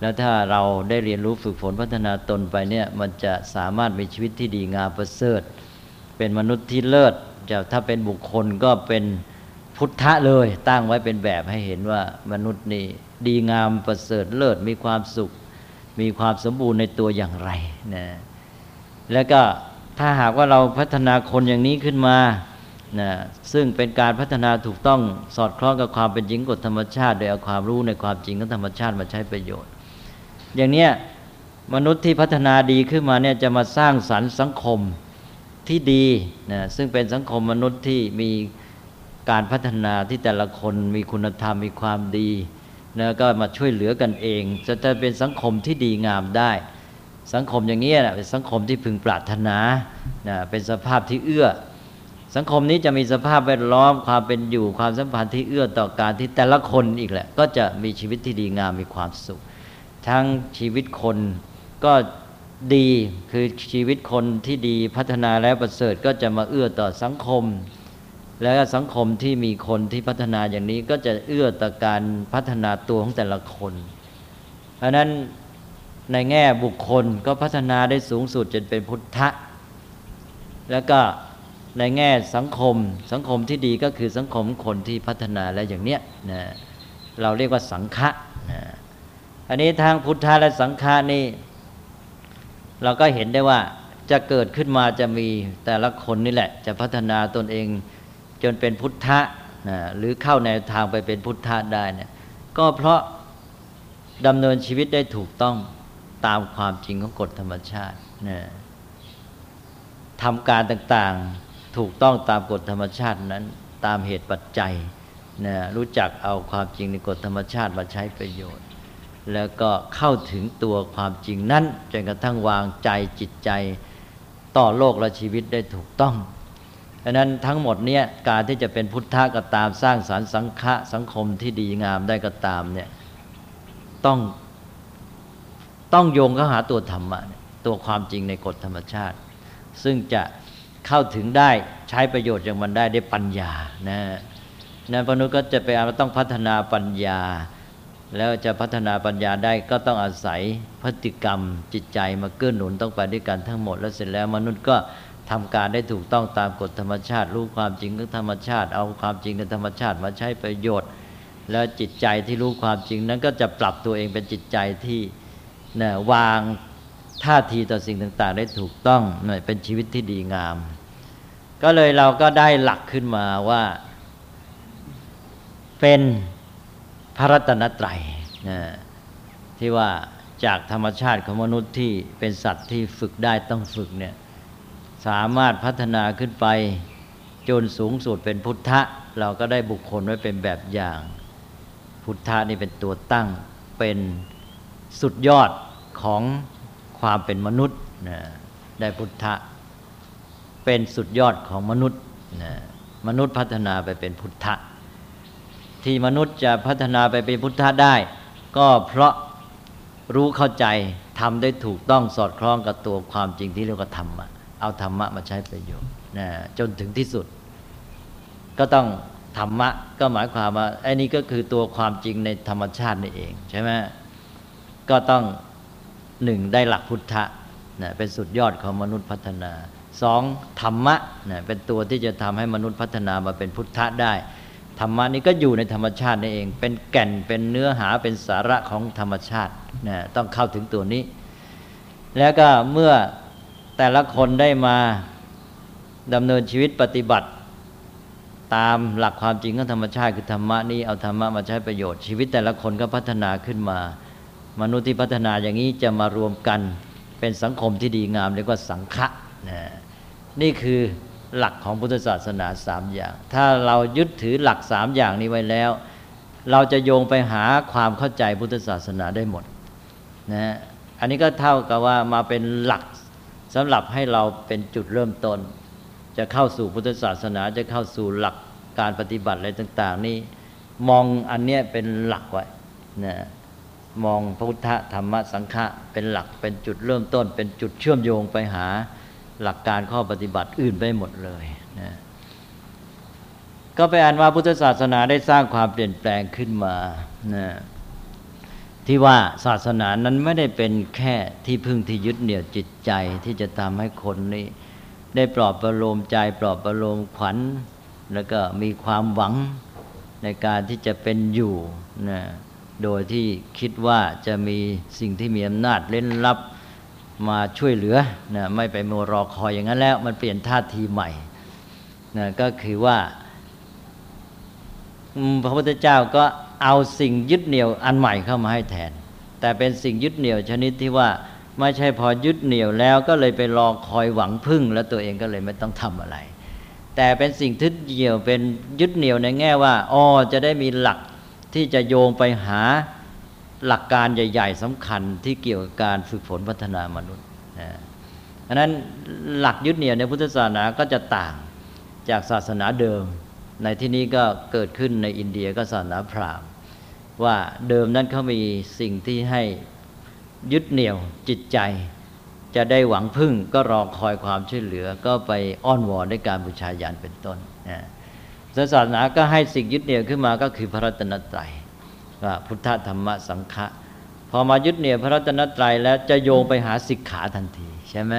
แล้วถ้าเราได้เรียนรู้ฝึกฝนพัฒนาตนไปเนี่ยมันจะสามารถมีชีวิตที่ดีงามประเสริฐ เป็นมนุษย์ที่เลิศจะถ้าเป็นบุคคลก็เป็นพุทธะเลย ตั้งไว้เป็นแบบให้เห็นว่ามนุษย์นี่ดีงามประเสริฐเลิศมีความสุข มีความสมบูรณ์ในตัวอย่างไรนะแล้วก็ถ้าหากว่าเราพัฒนาคนอย่างนี้ขึ้นมานะซึ่งเป็นการพัฒนาถูกต้องสอดคล้องกับความเป็นจริงกฎธรรมชาติ โดยเอาความรู้ในความจริงของธรรมชาติมาใช้ประโยชน์ อย่างเนี้ยมนุษย์ที่พัฒนาดีขึ้นมาเนี่ยจะมาสร้างสรรค์สังคมที่ดีนะซึ่งเป็นสังคมมนุษย์ที่มีการพัฒนาที่แต่ละคนมีคุณธรรมมีความดีแล้วก็มาช่วยเหลือกันเอง จะจะเป็นสังคมที่ดีงามได้ สังคมอย่างนี้นะเป็นสังคมที่พึงปรารถนานะเป็นสภาพที่เอื้อ สังคมนี้จะมีสภาพแวดล้อมความเป็นอยู่ความสัมพันธ์ที่เอื้อต่อการที่แต่ละคนอีกแหละ ก็จะมีชีวิตที่ดีงามมีความสุข ทั้งชีวิตคนก็ดีคือชีวิตคนที่ดีพัฒนาแล้วประเสริฐก็จะมาเอื้อต่อสังคม แล้วสังคมที่มีคนที่พัฒนาอย่างนี้ก็จะเอื้อต่อการพัฒนาตัวของแต่ละคน เพราะนั้นในแง่บุคคลก็พัฒนาได้สูงสุดจนเป็นพุทธะ แล้วก็ในแง่สังคมสังคมที่ดีก็คือสังคมคนที่พัฒนาแล้วอย่างเนี้ยนะเราเรียกว่าสังฆะ อันนี้ทางพุทธะและสังฆะนี่เราก็เห็นได้ว่าจะเกิดขึ้นมาจะมีแต่ละคนนี่แหละ จะพัฒนาตนเองจนเป็นพุทธะนะหรือเข้าในทางไปเป็นพุทธะได้เนี่ยก็เพราะดำเนินชีวิตได้ถูกต้องตามความจริงของกฎธรรมชาตินะทำการต่างๆถูกต้องตามกฎธรรมชาตินั้น ตามเหตุปัจจัยนะรู้จักเอาความจริงในกฎธรรมชาติมาใช้ประโยชน์ แล้วก็เข้าถึงตัวความจริงนั้นจนกระทั่งวางใจจิตใจต่อโลกและชีวิตได้ถูกต้องดังนั้นทั้งหมดเนี้ยการที่จะเป็นพุทธะก็ตามสร้างสารรค์สังฆะสังคมที่ดีงามได้ก็ตามเนี่ยต้องต้องโยงเข้าหาตัวธรรมะตัวความจริงในกฎธรรมชาติ ซึ่งจะเข้าถึงได้ใช้ประโยชน์จากมันได้ด้วยปัญญานะนั้นพนุก็จะไปเราต้องพัฒนาปัญญา แล้วจะพัฒนาปัญญาได้ก็ต้องอาศัยพฤติกรรมจิตใจมาเกื้อหนุนต้องไปด้วยกันทั้งหมด แล้วเสร็จแล้วมนุษย์ก็ทำการได้ถูกต้องตามกฎธรรมชาติ รู้ความจริงของธรรมชาติ เอาความจริงในธรรมชาติมาใช้ประโยชน์ แล้วจิตใจที่รู้ความจริงนั้นก็จะปรับตัวเองเป็นจิตใจที่นะวางท่าทีต่อสิ่งต่างๆ ได้ถูกต้องเป็นชีวิตที่ดีงาม ก็เลยเราก็ได้หลักขึ้นมาว่าเป็น พระรัตนตรัยนะที่ว่าจากธรรมชาติของมนุษย์ที่เป็นสัตว์ที่ฝึกได้ต้องฝึกเนี่ยสามารถพัฒนาขึ้นไปจนสูงสุดเป็นพุทธะ เราก็ได้บุคคลไว้เป็นแบบอย่าง พุทธะนี่เป็นตัวตั้งเป็นสุดยอดของความเป็นมนุษย์นะได้พุทธะ เป็นสุดยอดของมนุษย์นะมนุษย์พัฒนาไปเป็นพุทธะ ที่มนุษย์จะพัฒนาไปเป็นพุทธะได้ ก็เพราะรู้เข้าใจทำได้ถูกต้องสอดคล้องกับตัวความจริงที่เรียกว่าธรรมะเอาธรรมะมาใช้ประโยชน์นะจนถึงที่สุด ก็ต้องธรรมะก็หมายความว่าไอ้นี่ก็คือตัวความจริงในธรรมชาตินี่เองใช่ไหมก็ต้องหนึ่งได้หลักพุทธะนะเป็นสุดยอดของมนุษย์พัฒนาสองธรรมะนะเป็นตัวที่จะทำให้มนุษย์พัฒนามาเป็นพุทธะได้ ธรรมะนี้ก็อยู่ในธรรมชาตินี่เอง เป็นแก่นเป็นเนื้อหาเป็นสาระของธรรมชาตินะต้องเข้าถึงตัวนี้ แล้วก็เมื่อแต่ละคนได้มาดำเนินชีวิตปฏิบัติ ตามหลักความจริงของธรรมชาติคือธรรมะนี้เอาธรรมะมาใช้ประโยชน์ชีวิตแต่ละคนก็พัฒนาขึ้นมา มนุษย์ที่พัฒนาอย่างนี้จะมารวมกันเป็นสังคมที่ดีงามเรียกว่าสังฆะนะนี่คือ หลักของพุทธศาสนาสามอย่าง ถ้าเรายึดถือหลักสามอย่างนี้ไว้แล้ว เราจะโยงไปหาความเข้าใจพุทธศาสนาได้หมดนะอันนี้ก็เท่ากับว่ามาเป็นหลักสำหรับให้เราเป็นจุดเริ่มต้น จะเข้าสู่พุทธศาสนาจะเข้าสู่หลักการปฏิบัติอะไรต่าง ๆ นี่มองอันเนี้ยเป็นหลักไว้นะมองพระพุทธธรรมสังฆะเป็นหลักเป็นจุดเริ่มต้น เป็นจุดเชื่อมโยงไปหา หลักการข้อปฏิบัติอื่นไปหมดเลยนะก็ไปอ่านว่าพุทธศาสนาได้สร้างความเปลี่ยนแปลงขึ้นมานะที่ว่าศาสนานั้นไม่ได้เป็นแค่ที่พึ่งที่ยึดเหนี่ยวจิตใจที่จะทำให้คนนี้ ได้ปลอบประโลมใจปลอบประโลมขวัญ แล้วก็มีความหวังในการที่จะเป็นอยู่นะโดยที่คิดว่าจะมีสิ่งที่มีอำนาจเล่นลับ มาช่วยเหลือนะไม่ไปโมรอคอยอย่างนั้นแล้ว มันเปลี่ยนท่าทีใหม่นะก็คือว่าพระพุทธเจ้าก็เอาสิ่งยึดเหนี่ยวอันใหม่เข้ามาให้แทน แต่เป็นสิ่งยึดเหนี่ยวชนิดที่ว่าไม่ใช่พอยึดเหนี่ยวแล้วก็เลยไปรอคอยหวังพึ่ง แล้วตัวเองก็เลยไม่ต้องทำอะไร แต่เป็นสิ่งทึดเหนี่ยวเป็นยึดเหนี่ยวในแง่ว่าอ๋อจะได้มีหลักที่จะโยงไปหา หลักการใหญ่ ๆสำคัญที่เกี่ยวกับการฝึกฝนพัฒนามนุษย์นะอันนั้นหลักยึดเหนี่ยวในพุทธศาสนาก็จะต่างจากศาสนาเดิม ในที่นี้ก็เกิดขึ้นในอินเดียก็ศาสนาพราหมณ์ ว่าเดิมนั้นเขามีสิ่งที่ให้ยึดเหนี่ยวจิตใจ จะได้หวังพึ่งก็รอคอยความช่วยเหลือ ก็ไปอ้อนวอนด้วยการบูชายันเป็นต้นนะศาสนาก็ให้สิ่งยึดเหนี่ยวขึ้นมาก็คือพระรัตนตรัย พุทธธรรมสังฆะพอมายึดเหนี่ยวพระรัตนตรัยแล้วจะโยงไปหาสิกขาทันที ใช่ไหม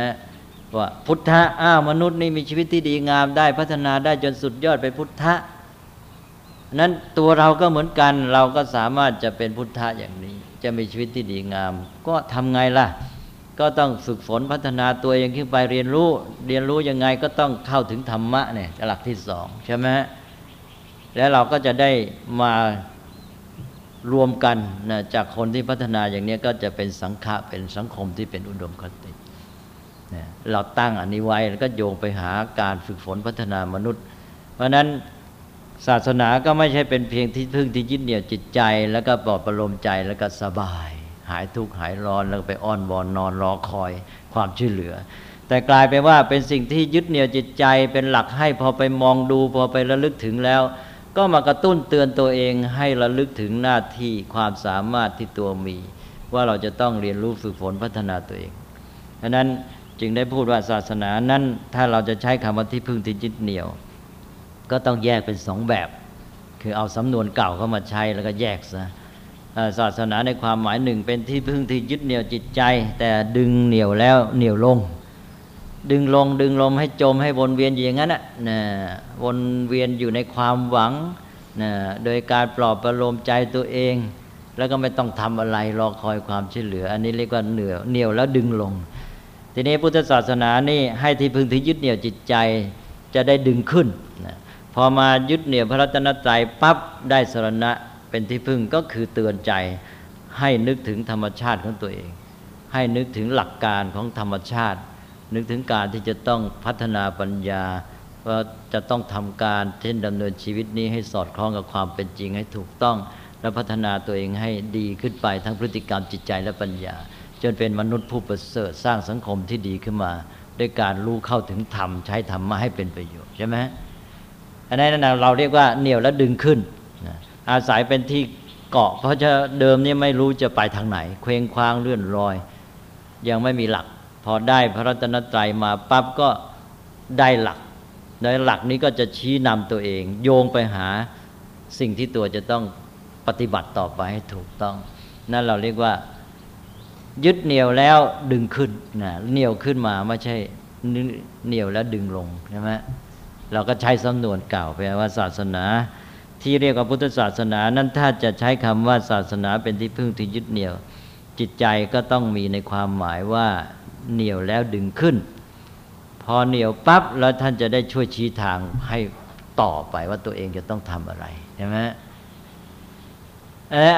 ว่าพุทธะอ้ามนุษย์นี่มีชีวิตที่ดีงามได้พัฒนาได้จนสุดยอดไปพุทธะนั้นตัวเราก็เหมือนกันเราก็สามารถจะเป็นพุทธะอย่างนี้ จะมีชีวิตที่ดีงาม ก็ทำไงล่ะ ก็ต้องฝึกฝนพัฒนาตัวเองขึ้นไปเรียนรู้ เรียนรู้ยังไงก็ต้องเข้าถึงธรรมะเนี่ยหลักที่สองใช่ไหมแล้วเราก็จะได้มา รวมกันนะจากคนที่พัฒนาอย่างนี้ก็จะเป็นสังฆะเป็นสังคมที่เป็นอุดมคตินะเราตั้งอันนี้ไว้แล้วก็โยงไปหาการฝึกฝนพัฒนามนุษย์ เพราะนั้นศาสนาก็ไม่ใช่เป็นเพียงที่พึ่งที่ยึดเหนี่ยวจิตใจ แล้วก็ปลอบประโลมใจแล้วก็สบาย หายทุกข์หายร้อนแล้วไปอ้อนวอนนอนรอคอยความช่วยเหลือ แต่กลายเป็นว่าเป็นสิ่งที่ยึดเหนี่ยวจิตใจ เป็นหลักให้พอไปมองดูพอไประลึกถึงแล้ว ก็มากระตุ้นเตือนตัวเองให้ระลึกถึงหน้าที่ความสามารถที่ตัวมี ว่าเราจะต้องเรียนรู้ฝึกฝนพัฒนาตัวเองเพราะนั้นจึงได้พูดว่าศาสนานั้นถ้าเราจะใช้คำว่าที่พึ่งที่ยึดเหนี่ยว ก็ต้องแยกเป็นสองแบบ คือเอาสำนวนเก่าเข้ามาใช้แล้วก็แยกซะศาสนาในความหมายหนึ่งเป็นที่พึ่งที่ยึดเหนี่ยวจิตใจ แต่ดึงเหนี่ยวแล้วเหนี่ยวลง ดึงลงดึงลมให้จมให้วนเวียนอย่างนั้นนะนะวนเวียนอยู่ในความหวังนะโดยการปลอบประโลมใจตัวเอง แล้วก็ไม่ต้องทำอะไรรอคอยความช่วยเหลือ อันนี้เรียกว่าเหนือเหนียวแล้วดึงลง ทีนี้พุทธศาสนานี่ให้ที่พึงที่ยึดเหนี่ยวจิตใจจะได้ดึงขึ้นนะพอมายึดเหนี่ยวพระรัตนตรัยปั๊บได้สรณะเป็นที่พึ่งก็คือเตือนใจให้นึกถึงธรรมชาติของตัวเอง ให้นึกถึงหลักการของธรรมชาติ นึกถึงการที่จะต้องพัฒนาปัญญาว่าจะต้องทำการเช่นดำเนินชีวิตนี้ให้สอดคล้องกับความเป็นจริงให้ถูกต้อง และพัฒนาตัวเองให้ดีขึ้นไปทั้งพฤติกรรมจิตใจและปัญญา จนเป็นมนุษย์ผู้ประเสริฐสร้างสังคมที่ดีขึ้นมา ด้วยการรู้เข้าถึงธรรมใช้ธรรมมาให้เป็นประโยชน์ใช่ไหมอันนั้นเราเรียกว่าเหนี่ยวและดึงขึ้น อาศัยเป็นที่เกาะ เพราะจะเดิมนี่ไม่รู้จะไปทางไหน เคว้งคว้างเลื่อนลอย ยังไม่มีหลัก พอได้พระรัตนตรัยมาปั๊บก็ได้หลักในหลักนี้ก็จะชี้นำตัวเอง โยงไปหาสิ่งที่ตัวจะต้องปฏิบัติต่อไปให้ถูกต้อง นั่นเราเรียกว่า ยึดเหนี่ยวแล้วดึงขึ้นนะเหนี่ยวขึ้นมาไม่ใช่เหนี่ยวแล้วดึงลงใช่ไหมเราก็ใช้สำนวนเก่าแปลว่าศาสนา ที่เรียกว่าพุทธศาสนา นั้นถ้าจะใช้คำว่าศาสนาเป็นที่พึ่งที่ยึดเหนี่ยว จิตใจก็ต้องมีในความหมายว่า เหนี่ยวแล้วดึงขึ้น พอเหนี่ยวปั๊บแล้วท่านจะได้ช่วยชี้ทางให้ต่อไปว่าตัวเองจะต้องทำอะไรใช่ไหม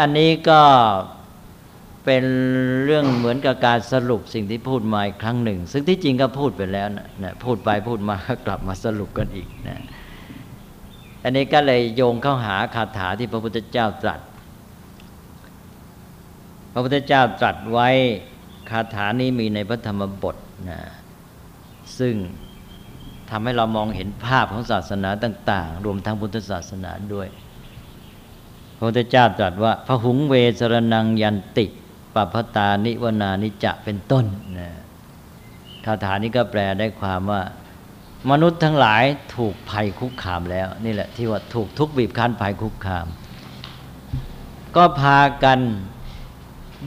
อันนี้ก็เป็นเรื่องเหมือนกับการสรุปสิ่งที่พูดมาอีกครั้งหนึ่ง ซึ่งที่จริงก็พูดไปแล้วนะนะพูดไปพูดมาก็กลับมาสรุปกันอีกนะอันนี้ก็เลยโยงเข้าหาคาถาที่พระพุทธเจ้าตรัส พระพุทธเจ้าตรัสไว้ คาถานี้มีในพระธรรมบทนะซึ่งทำให้เรามองเห็นภาพของศาสนาต่าง ๆ รวมทั้งพุทธศาสนาด้วย พระพุทธเจ้าตรัสว่าพระหุงเวสรนังยันติปพตานิวนานิจะเป็นต้นนะคาถานี้ก็แปลได้ความว่า มนุษย์ทั้งหลายถูกภัยคุกคามแล้ว นี่แหละที่ว่าถูกทุกบีบคั้นภัยคุกคาม ก็พากัน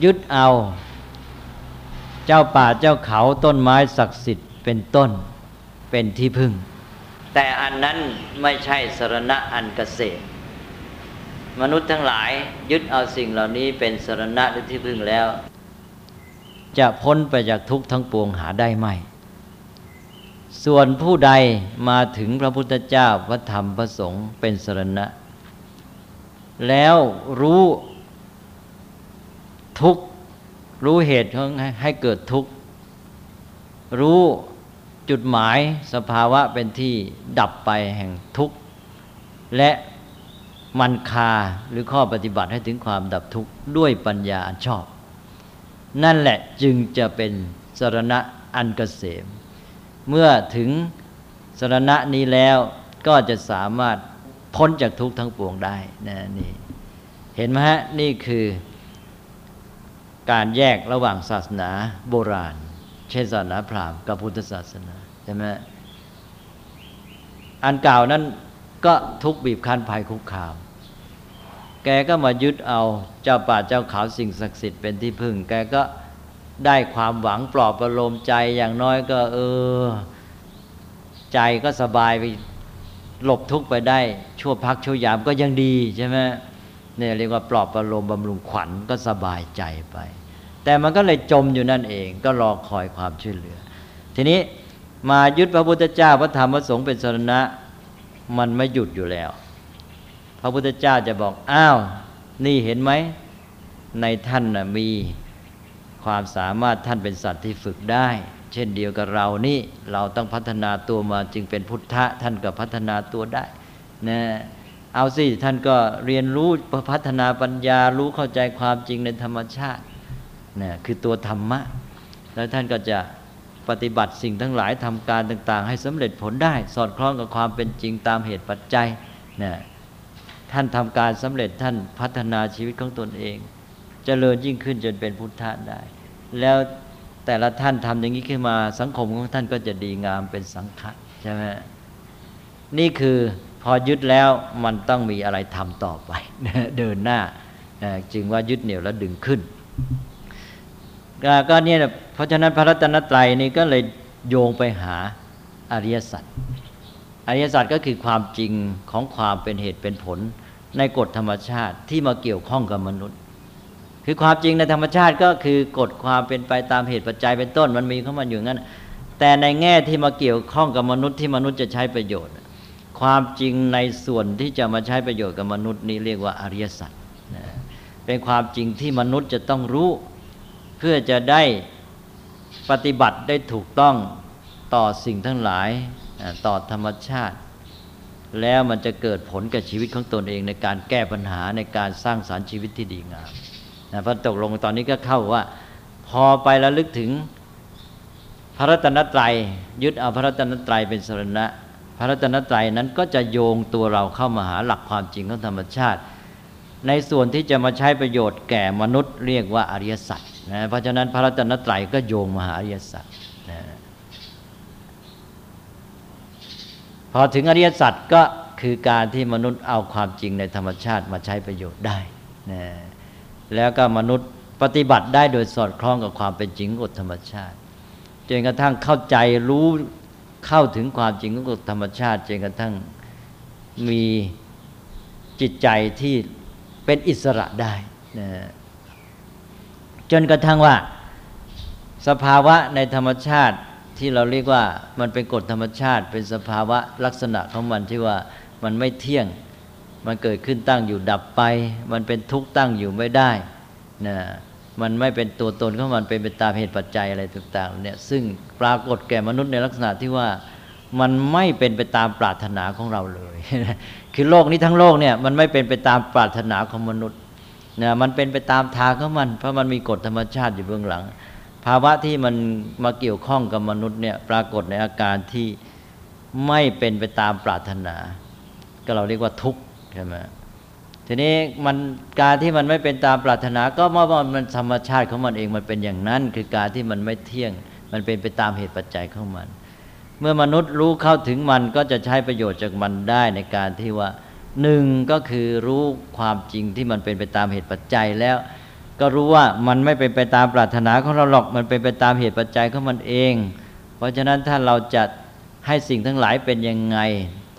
ยึดเอา เจ้าป่าเจ้าเขาต้นไม้ศักดิ์สิทธิ์เป็นต้นเป็นที่พึ่ง แต่อันนั้นไม่ใช่สรณะอันเกษตร มนุษย์ทั้งหลายยึดเอาสิ่งเหล่านี้เป็นสรณะหรือที่พึ่งแล้ว จะพ้นไปจากทุกข์ทั้งปวงหาได้ไหม ส่วนผู้ใดมาถึงพระพุทธเจ้าพระธรรมพระสงฆ์เป็นสรณะ แล้วรู้ทุกข รู้เหตุของให้เกิดทุกข์ รู้จุดหมายสภาวะเป็นที่ดับไปแห่งทุกข์ และมันคาหรือข้อปฏิบัติให้ถึงความดับทุกข์ ด้วยปัญญาชอบ นั่นแหละจึงจะเป็นสรณะอันกเกษม เมื่อถึงสรณะนี้แล้วก็จะสามารถพ้นจากทุกข์ทั้งปวงได้นะนี่เห็นไหมฮะนี่คือ การแยกระหว่างศาสนาโบราณ เช่นศาสนาพราหมณ์กับพุทธศาสนาใช่ไหมอันเก่านั้นก็ทุกบีบคั้นภัยคุกคาม แกก็มายึดเอาเจ้าป่าเจ้าเขาสิ่งศักดิ์สิทธิ์เป็นที่พึ่ง แกก็ได้ความหวังปลอบประโลมใจอย่างน้อยก็เออ ใจก็สบายไปหลบทุกข์ไปได้ชั่วพักชั่วยามก็ยังดีใช่ไหมเนี่ยเรียกว่าปลอบประโลมบำรุงขวัญก็สบายใจไป แต่มันก็เลยจมอยู่นั่นเอง ก็รอคอยความช่วยเหลือ ทีนี้มายึดพระพุทธเจ้าพระธรรมพระสงฆ์เป็นสรณะ มันไม่หยุดอยู่แล้ว พระพุทธเจ้าจะบอกอ้าว นี่เห็นไหม ในท่านนะมีความสามารถท่านเป็นสัตว์ที่ฝึกได้ เช่นเดียวกับเรานี่เราต้องพัฒนาตัวมาจึงเป็นพุทธะท่านก็พัฒนาตัวได้นะเอาสิท่านก็เรียนรู้พัฒนาปัญญารู้เข้าใจความจริงในธรรมชาติ นะคือตัวธรรมะ แล้วท่านก็จะปฏิบัติสิ่งทั้งหลายทำการต่าง ๆ ให้สำเร็จผลได้ สอดคล้องกับความเป็นจริงตามเหตุปัจจัยนะท่านทำการสำเร็จท่านพัฒนาชีวิตของตนเองจเจริญยิ่งขึ้นจนเป็นพุทธะได้ แล้วแต่ละท่านทำอย่างนี้ขึ้นมาสังคมของท่านก็จะดีงามเป็นสังฆะใช่ไหมนี่คือพอยึดแล้วมันต้องมีอะไรทำต่อไป เดินหน้าจึงว่ายึดเหนี่ยวแล้วดึงขึ้น ก็เนี่ยเพราะฉะนั้นพระรัตนตรัยนี่ก็เลยโยงไปหาอริยสัจอริยสัจก็คือความจริงของความเป็นเหตุเป็นผลในกฎธรรมชาติที่มาเกี่ยวข้องกับมนุษย์ คือความจริงในธรรมชาติก็คือกฎความเป็นไปตามเหตุปัจจัยเป็นต้นมันมีเข้ามาอยู่งั้น แต่ในแง่ที่มาเกี่ยวข้องกับมนุษย์ที่มนุษย์จะใช้ประโยชน์ ความจริงในส่วนที่จะมาใช้ประโยชน์กับมนุษย์นี้เรียกว่าอริยสัจเป็นความจริงที่มนุษย์จะต้องรู้ เพื่อจะได้ปฏิบัติได้ถูกต้องต่อสิ่งทั้งหลายต่อธรรมชาติ แล้วมันจะเกิดผลกับชีวิตของตนเองในการแก้ปัญหาในการสร้างสารรค์ชีวิตที่ดีงามนะพอตกลงตอนนี้ก็เข้าว่า พอไปแล้วลึกถึงพระรัตนตรัย ยึดเอาพระรัตนตรัยเป็นสรณะ พระรัตนตรัยนั้นก็จะโยงตัวเราเข้ามาหาหลักความจริงของธรรมชาติ ในส่วนที่จะมาใช้ประโยชน์แก่มนุษย์เรียกว่าอริยสัจ นะเพราะฉะนั้นพระรัตนตรัยก็โยงมหาอริยสัจนะพอถึงอริยสัจก็คือการที่มนุษย์เอาความจริงในธรรมชาติมาใช้ประโยชน์ได้นะแล้วก็มนุษย์ปฏิบัติได้โดยสอดคล้องกับความเป็นจริงของธรรมชาติจนกระทั่งเข้าใจรู้เข้าถึงความจริงของธรรมชาติจนกระทั่งมีจิตใจที่เป็นอิสระได้นะ จนกระทั่งว่า สภาวะในธรรมชาติที่เราเรียกว่ามันเป็นกฎธรรมชาติ เป็นสภาวะลักษณะของมันที่ว่ามันไม่เที่ยง มันเกิดขึ้นตั้งอยู่ดับไป มันเป็นทุกข์ตั้งอยู่ไม่ได้นะมันไม่เป็นตัวตนของมันเป็นไปตามเหตุปัจจัยอะไรต่างๆเนี่ยซึ่งปรากฏแก่มนุษย์ในลักษณะที่ว่ามันไม่เป็นไปตามปรารถนาของเราเลย คือโลกนี้ทั้งโลกเนี่ยมันไม่เป็นไปตามปรารถนาของมนุษย์ นะมันเป็นไปตามทางของมัน เพราะมันมีกฎธรรมชาติอยู่เบื้องหลัง ภาวะที่มันมาเกี่ยวข้องกับมนุษย์เนี่ยปรากฏในอาการที่ไม่เป็นไปตามปรารถนา ก็เราเรียกว่าทุกข์ใช่ไหมทีนี้มันการที่มันไม่เป็นตามปรารถนา ก็เพราะว่ามันธรรมชาติของมันเองมันเป็นอย่างนั้น คือการที่มันไม่เที่ยง มันเป็นไปตามเหตุปัจจัยของมัน เมื่อมนุษย์รู้เข้าถึงมันก็จะใช้ประโยชน์จากมันได้ในการที่ว่า หนึ่งก็คือรู้ความจริงที่มันเป็นไปตามเหตุปัจจัยแล้ว ก็รู้ว่ามันไม่เป็นไปตามปรารถนาของเราหรอกมันเป็นไปตามเหตุปัจจัยของมันเอง เพราะฉะนั้นถ้าเราจะให้สิ่งทั้งหลายเป็นยังไง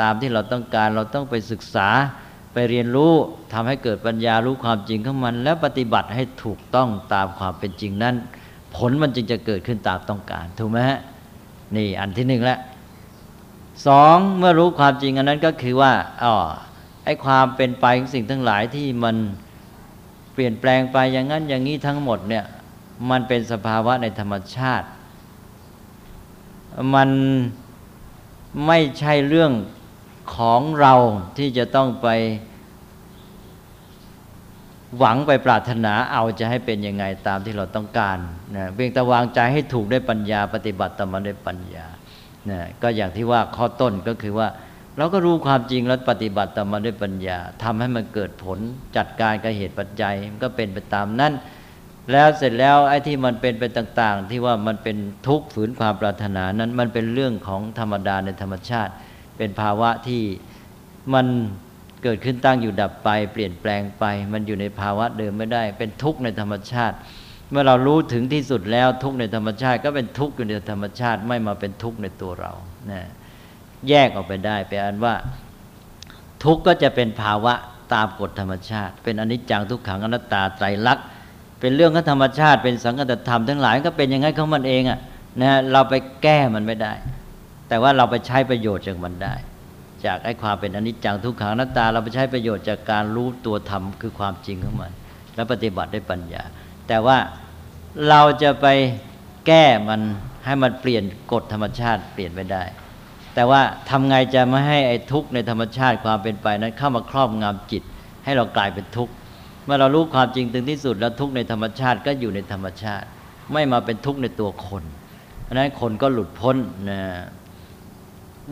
ตามที่เราต้องการเราต้องไปศึกษาไปเรียนรู้ทำให้เกิดปัญญารู้ความจริงของมัน แล้วปฏิบัติให้ถูกต้องตามความเป็นจริงนั้น ผลมันจึงจะเกิดขึ้นตามต้องการถูกไหมฮะนี่อันที่หนึ่งล้วสองเมื่อรู้ความจริงอันนั้นก็คือว่าอ๋อ อ้ความเป็นไปของสิ่งทั้งหลายที่มันเปลี่ยนแปลงไปอย่างนั้นอย่างนี้ทั้งหมดเนี่ยมันเป็นสภาวะในธรรมชาติ มันไม่ใช่เรื่องของเราที่จะต้องไป หวังไปปรารถนาเอาจะให้เป็นยังไงตามที่เราต้องการนะเพียงแต่วางใจให้ถูกด้วยปัญญา ปฏิบัติตามมันด้วยปัญญานะก็อย่างที่ว่าข้อต้นก็คือว่า เราก็รู้ความจริงแล้วปฏิบัติตามมันด้วยปัญญาทำให้มันเกิดผลจัดการกับเหตุปัจจัยมันก็เป็นไปตามนั้น แล้วเสร็จแล้วไอ้ที่มันเป็นไปต่าง ๆ ที่ว่ามันเป็นทุกข์ฝืนความปรารถนานั้น มันเป็นเรื่องของธรรมดาในธรรมชาติ เป็นภาวะที่มันเกิดขึ้นตั้งอยู่ดับไปเปลี่ยนแปลงไป มันอยู่ในภาวะเดิมไม่ได้ เป็นทุกข์ในธรรมชาติ เมื่อเรารู้ถึงที่สุดแล้วทุกข์ในธรรมชาติ ก็เป็นทุกข์อยู่ในธรรมชาติไม่มาเป็นทุกข์ในตัวเรานะ แยกออกไปได้แปลว่า ทุกข์ก็จะเป็นภาวะตามกฎธรรมชาติ เป็นอนิจจังทุกขังอนัตตาไตรลักษณ์เป็นเรื่องของธรรมชาติเป็นสังกัตธรรมทั้งหลายก็เป็นอย่างนั้นของมันเองอะนะเราไปแก้มันไม่ได้ แต่ว่าเราไปใช้ประโยชน์จากมันได้ จากไอ้ความเป็นอนิจจังทุกขังอนัตตา เราไปใช้ประโยชน์จากการรู้ตัวธรรมคือความจริงของมัน แล้วปฏิบัติได้ปัญญา แต่ว่าเราจะไปแก้มันให้มันเปลี่ยนกฎธรรมชาติเปลี่ยนไปได้ แต่ว่าทำไงจะไม่ให้ไอ้ทุกข์ในธรรมชาติความเป็นไปนั้นเข้ามาครอบงำจิต ให้เรากลายเป็นทุกข์เมื่อเรารู้ความจริงถึงที่สุดแล้วทุกข์ในธรรมชาติก็อยู่ในธรรมชาติ ไม่มาเป็นทุกข์ในตัวคนเพราะนั้นคนก็หลุดพ้นนะ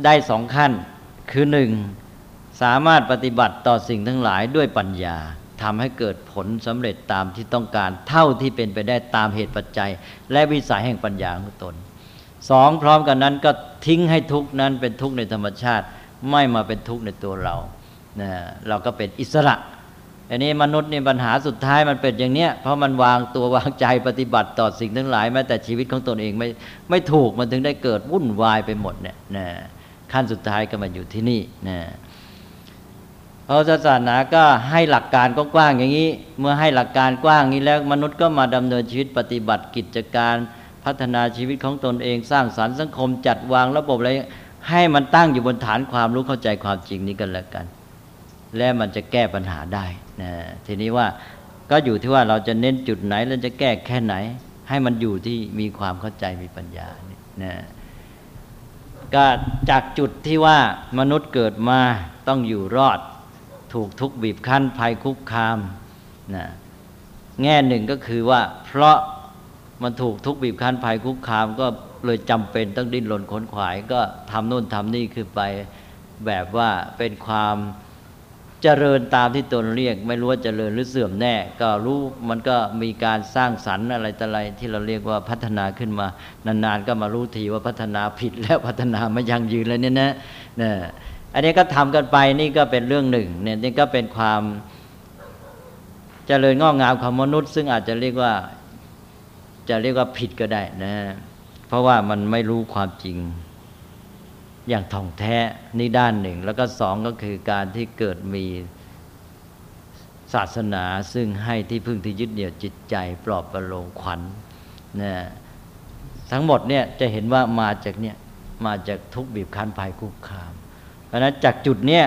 ได้สองขั้นคือหนึ่งสามารถปฏิบัติต่อสิ่งทั้งหลายด้วยปัญญาทำให้เกิดผลสำเร็จตามที่ต้องการเท่าที่เป็นไปได้ตามเหตุปัจจัย และวิสัยแห่งปัญญาของตน สองพร้อมกันนั้นก็ทิ้งให้ทุกนั้นเป็นทุกในธรรมชาติ ไม่มาเป็นทุกในตัวเรานะเราก็เป็นอิสระอันนี้มนุษย์นี่ปัญหาสุดท้ายมันเป็นอย่างเนี้ยเพราะมันวางตัววางใจปฏิบัติต่อสิ่งทั้งหลายแม้แต่ชีวิตของตนเองไม่ไม่ถูกมันถึงได้เกิดวุ่นวายไปหมดเนี่ยนะขั้นสุดท้ายก็มาอยู่ที่นี่นะพระศาสนาก็ให้หลักการกว้างอย่างนี้ เมื่อให้หลักการกว้างนี้แล้ว มนุษย์ก็มาดำเนินชีวิตปฏิบัติกิจการ พัฒนาชีวิตของตนเองสร้างสารรค์สังคม จัดวางระบบอะไรให้มันตั้งอยู่บนฐานความรู้เข้าใจความจริงนี้กันแล้วกัน และมันจะแก้ปัญหาได้นะทีนี้ว่าก็อยู่ที่ว่าเราจะเน้นจุดไหนแล้วจะแก้แค่ไหน ให้มันอยู่ที่มีความเข้าใจมีปัญญาเนี่ยนะก็จากจุดที่ว่ามนุษย์เกิดมาต้องอยู่รอด ถูกทุกบีบคั้นภัยคุกคามนะแง่หนึ่งก็คือว่าเพราะ มันถูกทุกบีบคั้นภัยคุกคาม ก็เลยจำเป็นต้องดิ้นรนขนขวาย ก็ทำโน่นทำนี่คือไปแบบว่าเป็นความเจริญตามที่ตนเรียก ไม่รู้ว่าเจริญหรือเสื่อมแน่ ก็รู้มันก็มีการสร้างสรรค์อะไรต่ออะไรที่เราเรียกว่าพัฒนาขึ้นมานานๆก็มารู้ทีว่าพัฒนาผิดแล้วพัฒนาม่ยั่งยืนแล้วเนี่ยนะเนี่ยอันนี้ก็ทำกันไปนี่ก็เป็นเรื่องหนึ่งเนี่ยนี่ก็เป็นความเจริญงอกงามของมนุษย์ ซึ่งอาจจะเรียกว่า จะเรียกว่าผิดก็ได้นะ เพราะว่ามันไม่รู้ความจริง อย่างท่องแท้นี่ด้านหนึ่ง แล้วก็สองก็คือการที่เกิดมีศาสนาซึ่งให้ที่พึ่งที่ยึดเหนี่ยวจิตใจ ปลอบประโลมขวัญนะทั้งหมดเนี่ยจะเห็นว่ามาจากเนี่ยมาจากทุกบีบคั้นภายคุกคาม เพราะนั้นจากจุดเนี้ย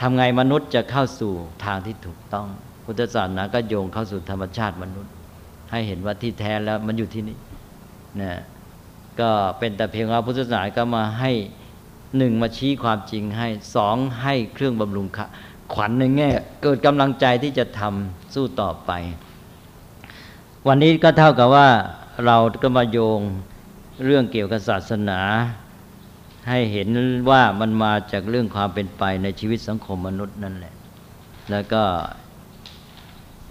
ทำไงมนุษย์จะเข้าสู่ทางที่ถูกต้อง พุทธศาสนาก็โยงเข้าสู่ธรรมชาติมนุษย์ ให้เห็นว่าที่แท้แล้วมันอยู่ที่นี่นะก็เป็นแต่เพียงว่าพุทธศาสนาก็มาให้หนึ่งมาชี้ความจริงให้สองให้เครื่องบำรุงขวัญในแง่ เกิดกำลังใจที่จะทำสู้ต่อไป วันนี้ก็เท่ากับว่าเราก็มาโยงเรื่องเกี่ยวกับศาสนา ให้เห็นว่ามันมาจากเรื่องความเป็นไปในชีวิตสังคมมนุษย์นั่นแหละ แล้วก็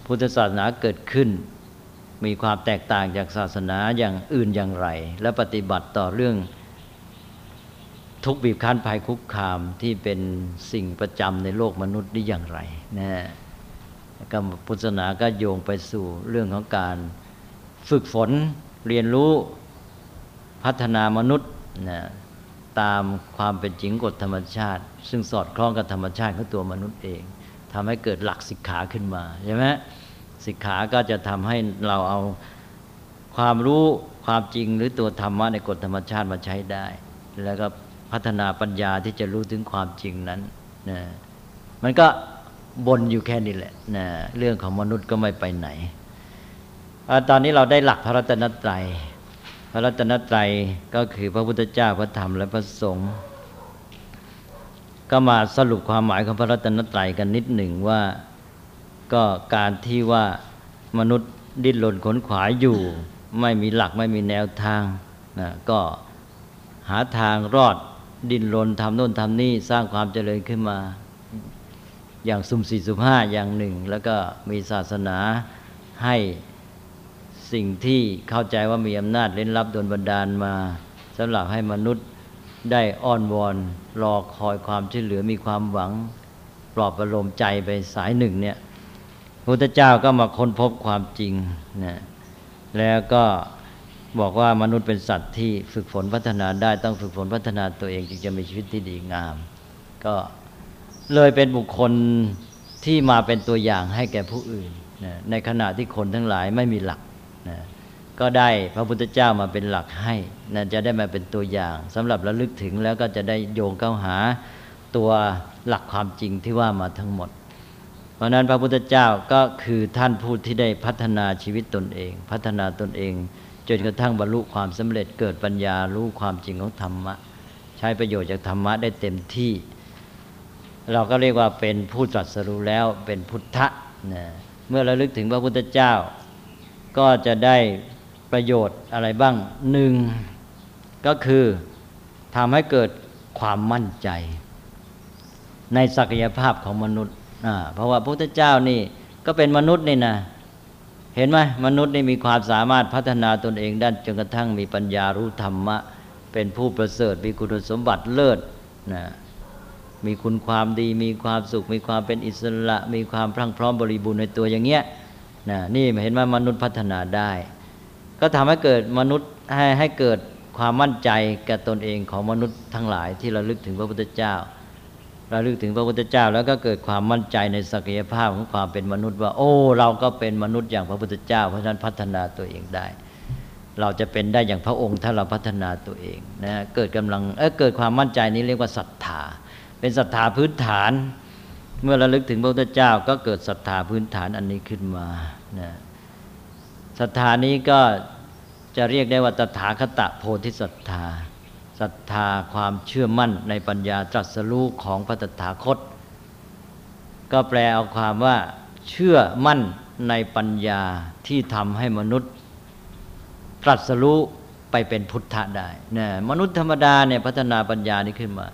พุทธศาสนาเกิดขึ้น มีความแตกต่างจากศาสนาอย่างอื่นอย่างไร และปฏิบัติต่อเรื่องทุกบีบคั้นภัยคุกคามที่เป็นสิ่งประจำในโลกมนุษย์ได้อย่างไรนะฮะก็พุทธศาสนาก็โยงไปสู่เรื่องของการฝึกฝนเรียนรู้พัฒนามนุษย์นะตามความเป็นจริงกฎธรรมชาติ ซึ่งสอดคล้องกับธรรมชาติของตัวมนุษย์เองทำให้เกิดหลักสิกขาขึ้นมาใช่ไหม สิกขาก็จะทำให้เราเอาความรู้ความจริงหรือตัวธรรมะในกฎธรรมชาติมาใช้ได้ แล้วก็พัฒนาปัญญาที่จะรู้ถึงความจริงนั้นนะมันก็บนอยู่แค่นี้แหละนะเรื่องของมนุษย์ก็ไม่ไปไหนตอนนี้เราได้หลักพระรัตนตรัย พระรัตนตรัยก็คือพระพุทธเจ้าพระธรรมและพระสงฆ์ก็มาสรุปความหมายของพระรัตนตรัยกันนิดหนึ่งว่า ก็การที่ว่ามนุษย์ดิ้นรนขนขวายอยู่ ไม่มีหลักไม่มีแนวทางนะก็หาทางรอดดิ้นรนทำโน่นทำนี่สร้างความเจริญขึ้นมา อย่างสุ่มสี่สุ่มห้าอย่างหนึ่ง แล้วก็มีศาสนาให้สิ่งที่เข้าใจว่ามีอำนาจเล่นรับโดนบันดาลมาสำหรับให้มนุษย์ได้อ้อนวอนรอคอยความช่วยเหลือมีความหวัง ปลอบประโลมใจไปสายหนึ่งเนี่ย พระพุทธเจ้าก็มาค้นพบความจริงนะแล้วก็บอกว่ามนุษย์เป็นสัตว์ที่ฝึกฝนพัฒนาได้ต้องฝึกฝนพัฒนาตัวเองจึงจะมีชีวิตที่ดีงาม ก็เลยเป็นบุคคลที่มาเป็นตัวอย่างให้แก่ผู้อื่นนะในขณะที่คนทั้งหลายไม่มีหลักนะก็ได้พระพุทธเจ้ามาเป็นหลักให้นะจะได้มาเป็นตัวอย่างสำหรับระลึกถึงแล้วก็จะได้โยงเข้าหาตัวหลักความจริงที่ว่ามาทั้งหมด เพราะนั้นพระพุทธเจ้าก็คือท่านผู้ที่ได้พัฒนาชีวิตตนเอง พัฒนาตนเอง จนกระทั่งบรรลุความสำเร็จเกิดปัญญารู้ความจริงของธรรมะ ใช้ประโยชน์จากธรรมะได้เต็มที่ เราก็เรียกว่าเป็นผู้ตรัสรู้แล้วเป็นพุทธะนะเมื่อเราลึกถึงพระพุทธเจ้า ก็จะได้ประโยชน์อะไรบ้างหนึ่งก็คือทำให้เกิดความมั่นใจ ในศักยภาพของมนุษย์ เพราะว่าพระพุทธเจ้านี่ก็เป็นมนุษย์นี่นะเห็นไหมมนุษย์นี่มีความสามารถพัฒนาตนเองด้านจนกระทั่งมีปัญญารู้ธรรมะ เป็นผู้ประเสริฐมีคุณสมบัติเลิศนะมีคุณความดี มีความสุข มีความเป็นอิสระ มีความพรั่งพร้อมบริบูรณ์ในตัวอย่างเงี้ยนะนี่เห็นว่ามนุษย์พัฒนาได้ ก็ทำให้เกิดมนุษย์ให้ให้เกิดความมั่นใจกับตนเองของมนุษย์ทั้งหลายที่ระลึกถึงพระพุทธเจ้า ระลึกถึงพระพุทธเจ้า แล้วก็เกิดความมั่นใจในศักยภาพของความเป็นมนุษย์ว่า โอ้ เราก็เป็นมนุษย์อย่างพระพุทธเจ้า เพราะฉะนั้นพัฒนาตัวเองได้ เราจะเป็นได้อย่างพระองค์ถ้าเราพัฒนาตัวเองนะเกิดกำลังเออเกิดความมั่นใจนี้เรียกว่าศรัทธา เป็นศรัทธาพื้นฐาน เมื่อระลึกถึงพระพุทธเจ้า ก็เกิดศรัทธาพื้นฐานอันนี้ขึ้นมานะศรัทธานี้ก็จะเรียกได้ว่าตถาคตโพธิศรัทธา ศรัทธาความเชื่อมั่นในปัญญาตรัสรู้ของพระตถาคต ก็แปลเอาความว่า เชื่อมั่นในปัญญาที่ทำให้มนุษย์ ตรัสรู้ไปเป็นพุทธะได้นะมนุษย์ธรรมดาเนี่ยพัฒนาปัญญานี้ขึ้นมา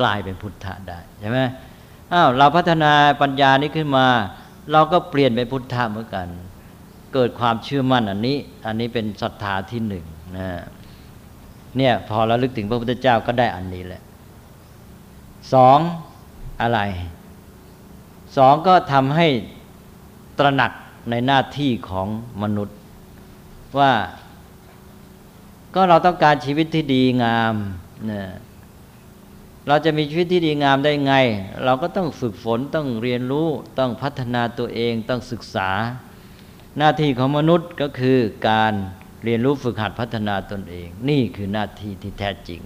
กลายเป็นพุทธะได้ใช่ไหมอ้าวเราพัฒนาปัญญานี้ขึ้นมา เราก็เปลี่ยนเป็นพุทธะเหมือนกัน เกิดความเชื่อมั่นอันนี้ อันนี้เป็นศรัทธาที่หนึ่งนะ เนี่ยพอเราลึกถึงพระพุทธเจ้าก็ได้อันนี้แหละสองอะไรสองก็ทำให้ตระหนักในหน้าที่ของมนุษย์ ว่าก็เราต้องการชีวิตที่ดีงามเนะเราจะมีชีวิตที่ดีงามได้ไง เราก็ต้องฝึกฝนต้องเรียนรู้ต้องพัฒนาตัวเองต้องศึกษา หน้าที่ของมนุษย์ก็คือการ เรียนรู้ฝึกหัดพัฒนาตนเอง นี่คือหน้าที่ที่แท้จริง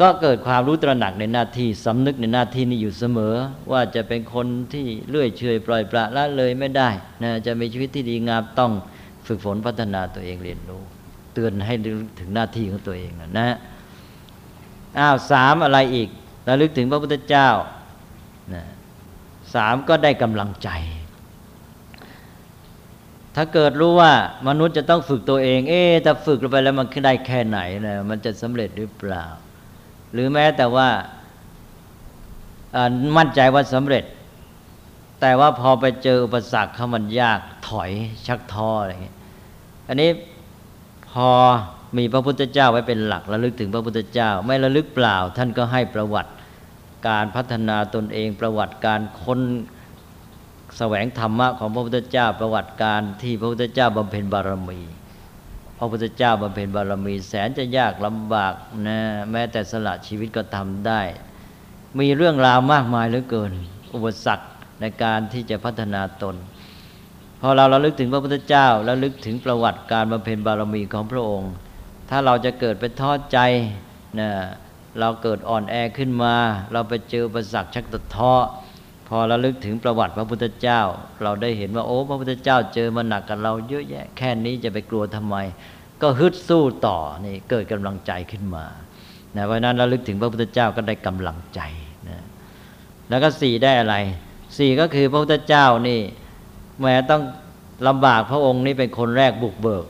ก็เกิดความรู้ตระหนักในหน้าที่สำนึกในหน้าที่นี้อยู่เสมอ ว่าจะเป็นคนที่เลื่อยเฉยปล่อยปละละเลยไม่ได้นะจะมีชีวิตที่ดีงามต้องฝึกฝนพัฒนาตัวเองเรียนรู้ เตือนให้ถึงหน้าที่ของตัวเองนะนะอ้าวสามอะไรอีกระลึกถึงพระพุทธเจ้านะสามก็ได้กำลังใจ ถ้าเกิดรู้ว่ามนุษย์จะต้องฝึกตัวเอง เอ๊แต่ฝึกไปแล้วมันได้แค่ไหนนะมันจะสำเร็จหรือเปล่า หรือแม้แต่ว่ามั่นใจว่าสำเร็จ แต่ว่าพอไปเจออุปสรรคเขามันยากถอยชักท้ออะไรอย่างเงี้ยอันนี้พอมีพระพุทธเจ้าไว้เป็นหลักระลึกถึงพระพุทธเจ้า ไม่ระลึกเปล่า ท่านก็ให้ประวัติการพัฒนาตนเองประวัติการค้น แสวงธรรมะของพระพุทธเจ้าประวัติการที่พระพุทธเจ้าบำเพ็ญบารมี พระพุทธเจ้าบำเพ็ญบารมี แสนจะยากลำบากนะแม้แต่สละชีวิตก็ทำได้ มีเรื่องราวมากมายเหลือเกิน อุปสรรคในการที่จะพัฒนาตนพอเราเระลึกถึงพระพุทธเจ้าแล้วลึกถึงประวัติการบำเพ็ญบารมีของพระองค์ ถ้าเราจะเกิดไปท้อใจนะเราเกิดอ่อนแอขึ้นมา เราไปเจอประสักชักตะท้อ พอเราลึกถึงประวัติพระพุทธเจ้า เราได้เห็นว่าโอ้พระพุทธเจ้าเจอมาหนักกับเราเยอะแยะแค่นี้จะไปกลัวทำไม ก็ฮึดสู้ต่อนี่เกิดกำลังใจขึ้นมานะเพราะนั้นเราลึกถึงพระพุทธเจ้าก็ได้กำลังใจนะแล้วก็สี่ได้อะไรสี่ก็คือพระพุทธเจ้านี่แม้ต้องลำบากพระองค์นี่เป็นคนแรกบุกเบิก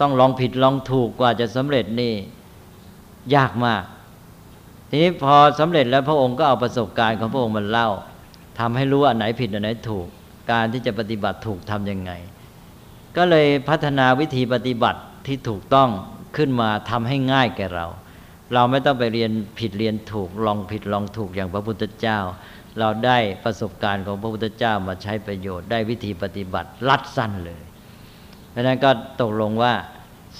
ต้องลองผิดลองถูกกว่าจะสำเร็จนี่ยากมาก ทีนี้พอสำเร็จแล้วพระองค์ก็เอาประสบการณ์ของพระองค์มาเล่าทำให้รู้อันไหนผิดอันไหนถูก การที่จะปฏิบัติถูกทํำยังไง ก็เลยพัฒนาวิธีปฏิบัติที่ถูกต้องขึ้นมาทำให้ง่ายแก่เรา เราไม่ต้องไปเรียนผิดเรียนถูกลองผิดลองถูกอย่างพระพุทธเจ้า เราได้ประสบการณ์ของพระพุทธเจ้ามาใช้ประโยชน์ได้วิธีปฏิบัติลัดสั้นเลยราะนั้นก็ตกลงว่า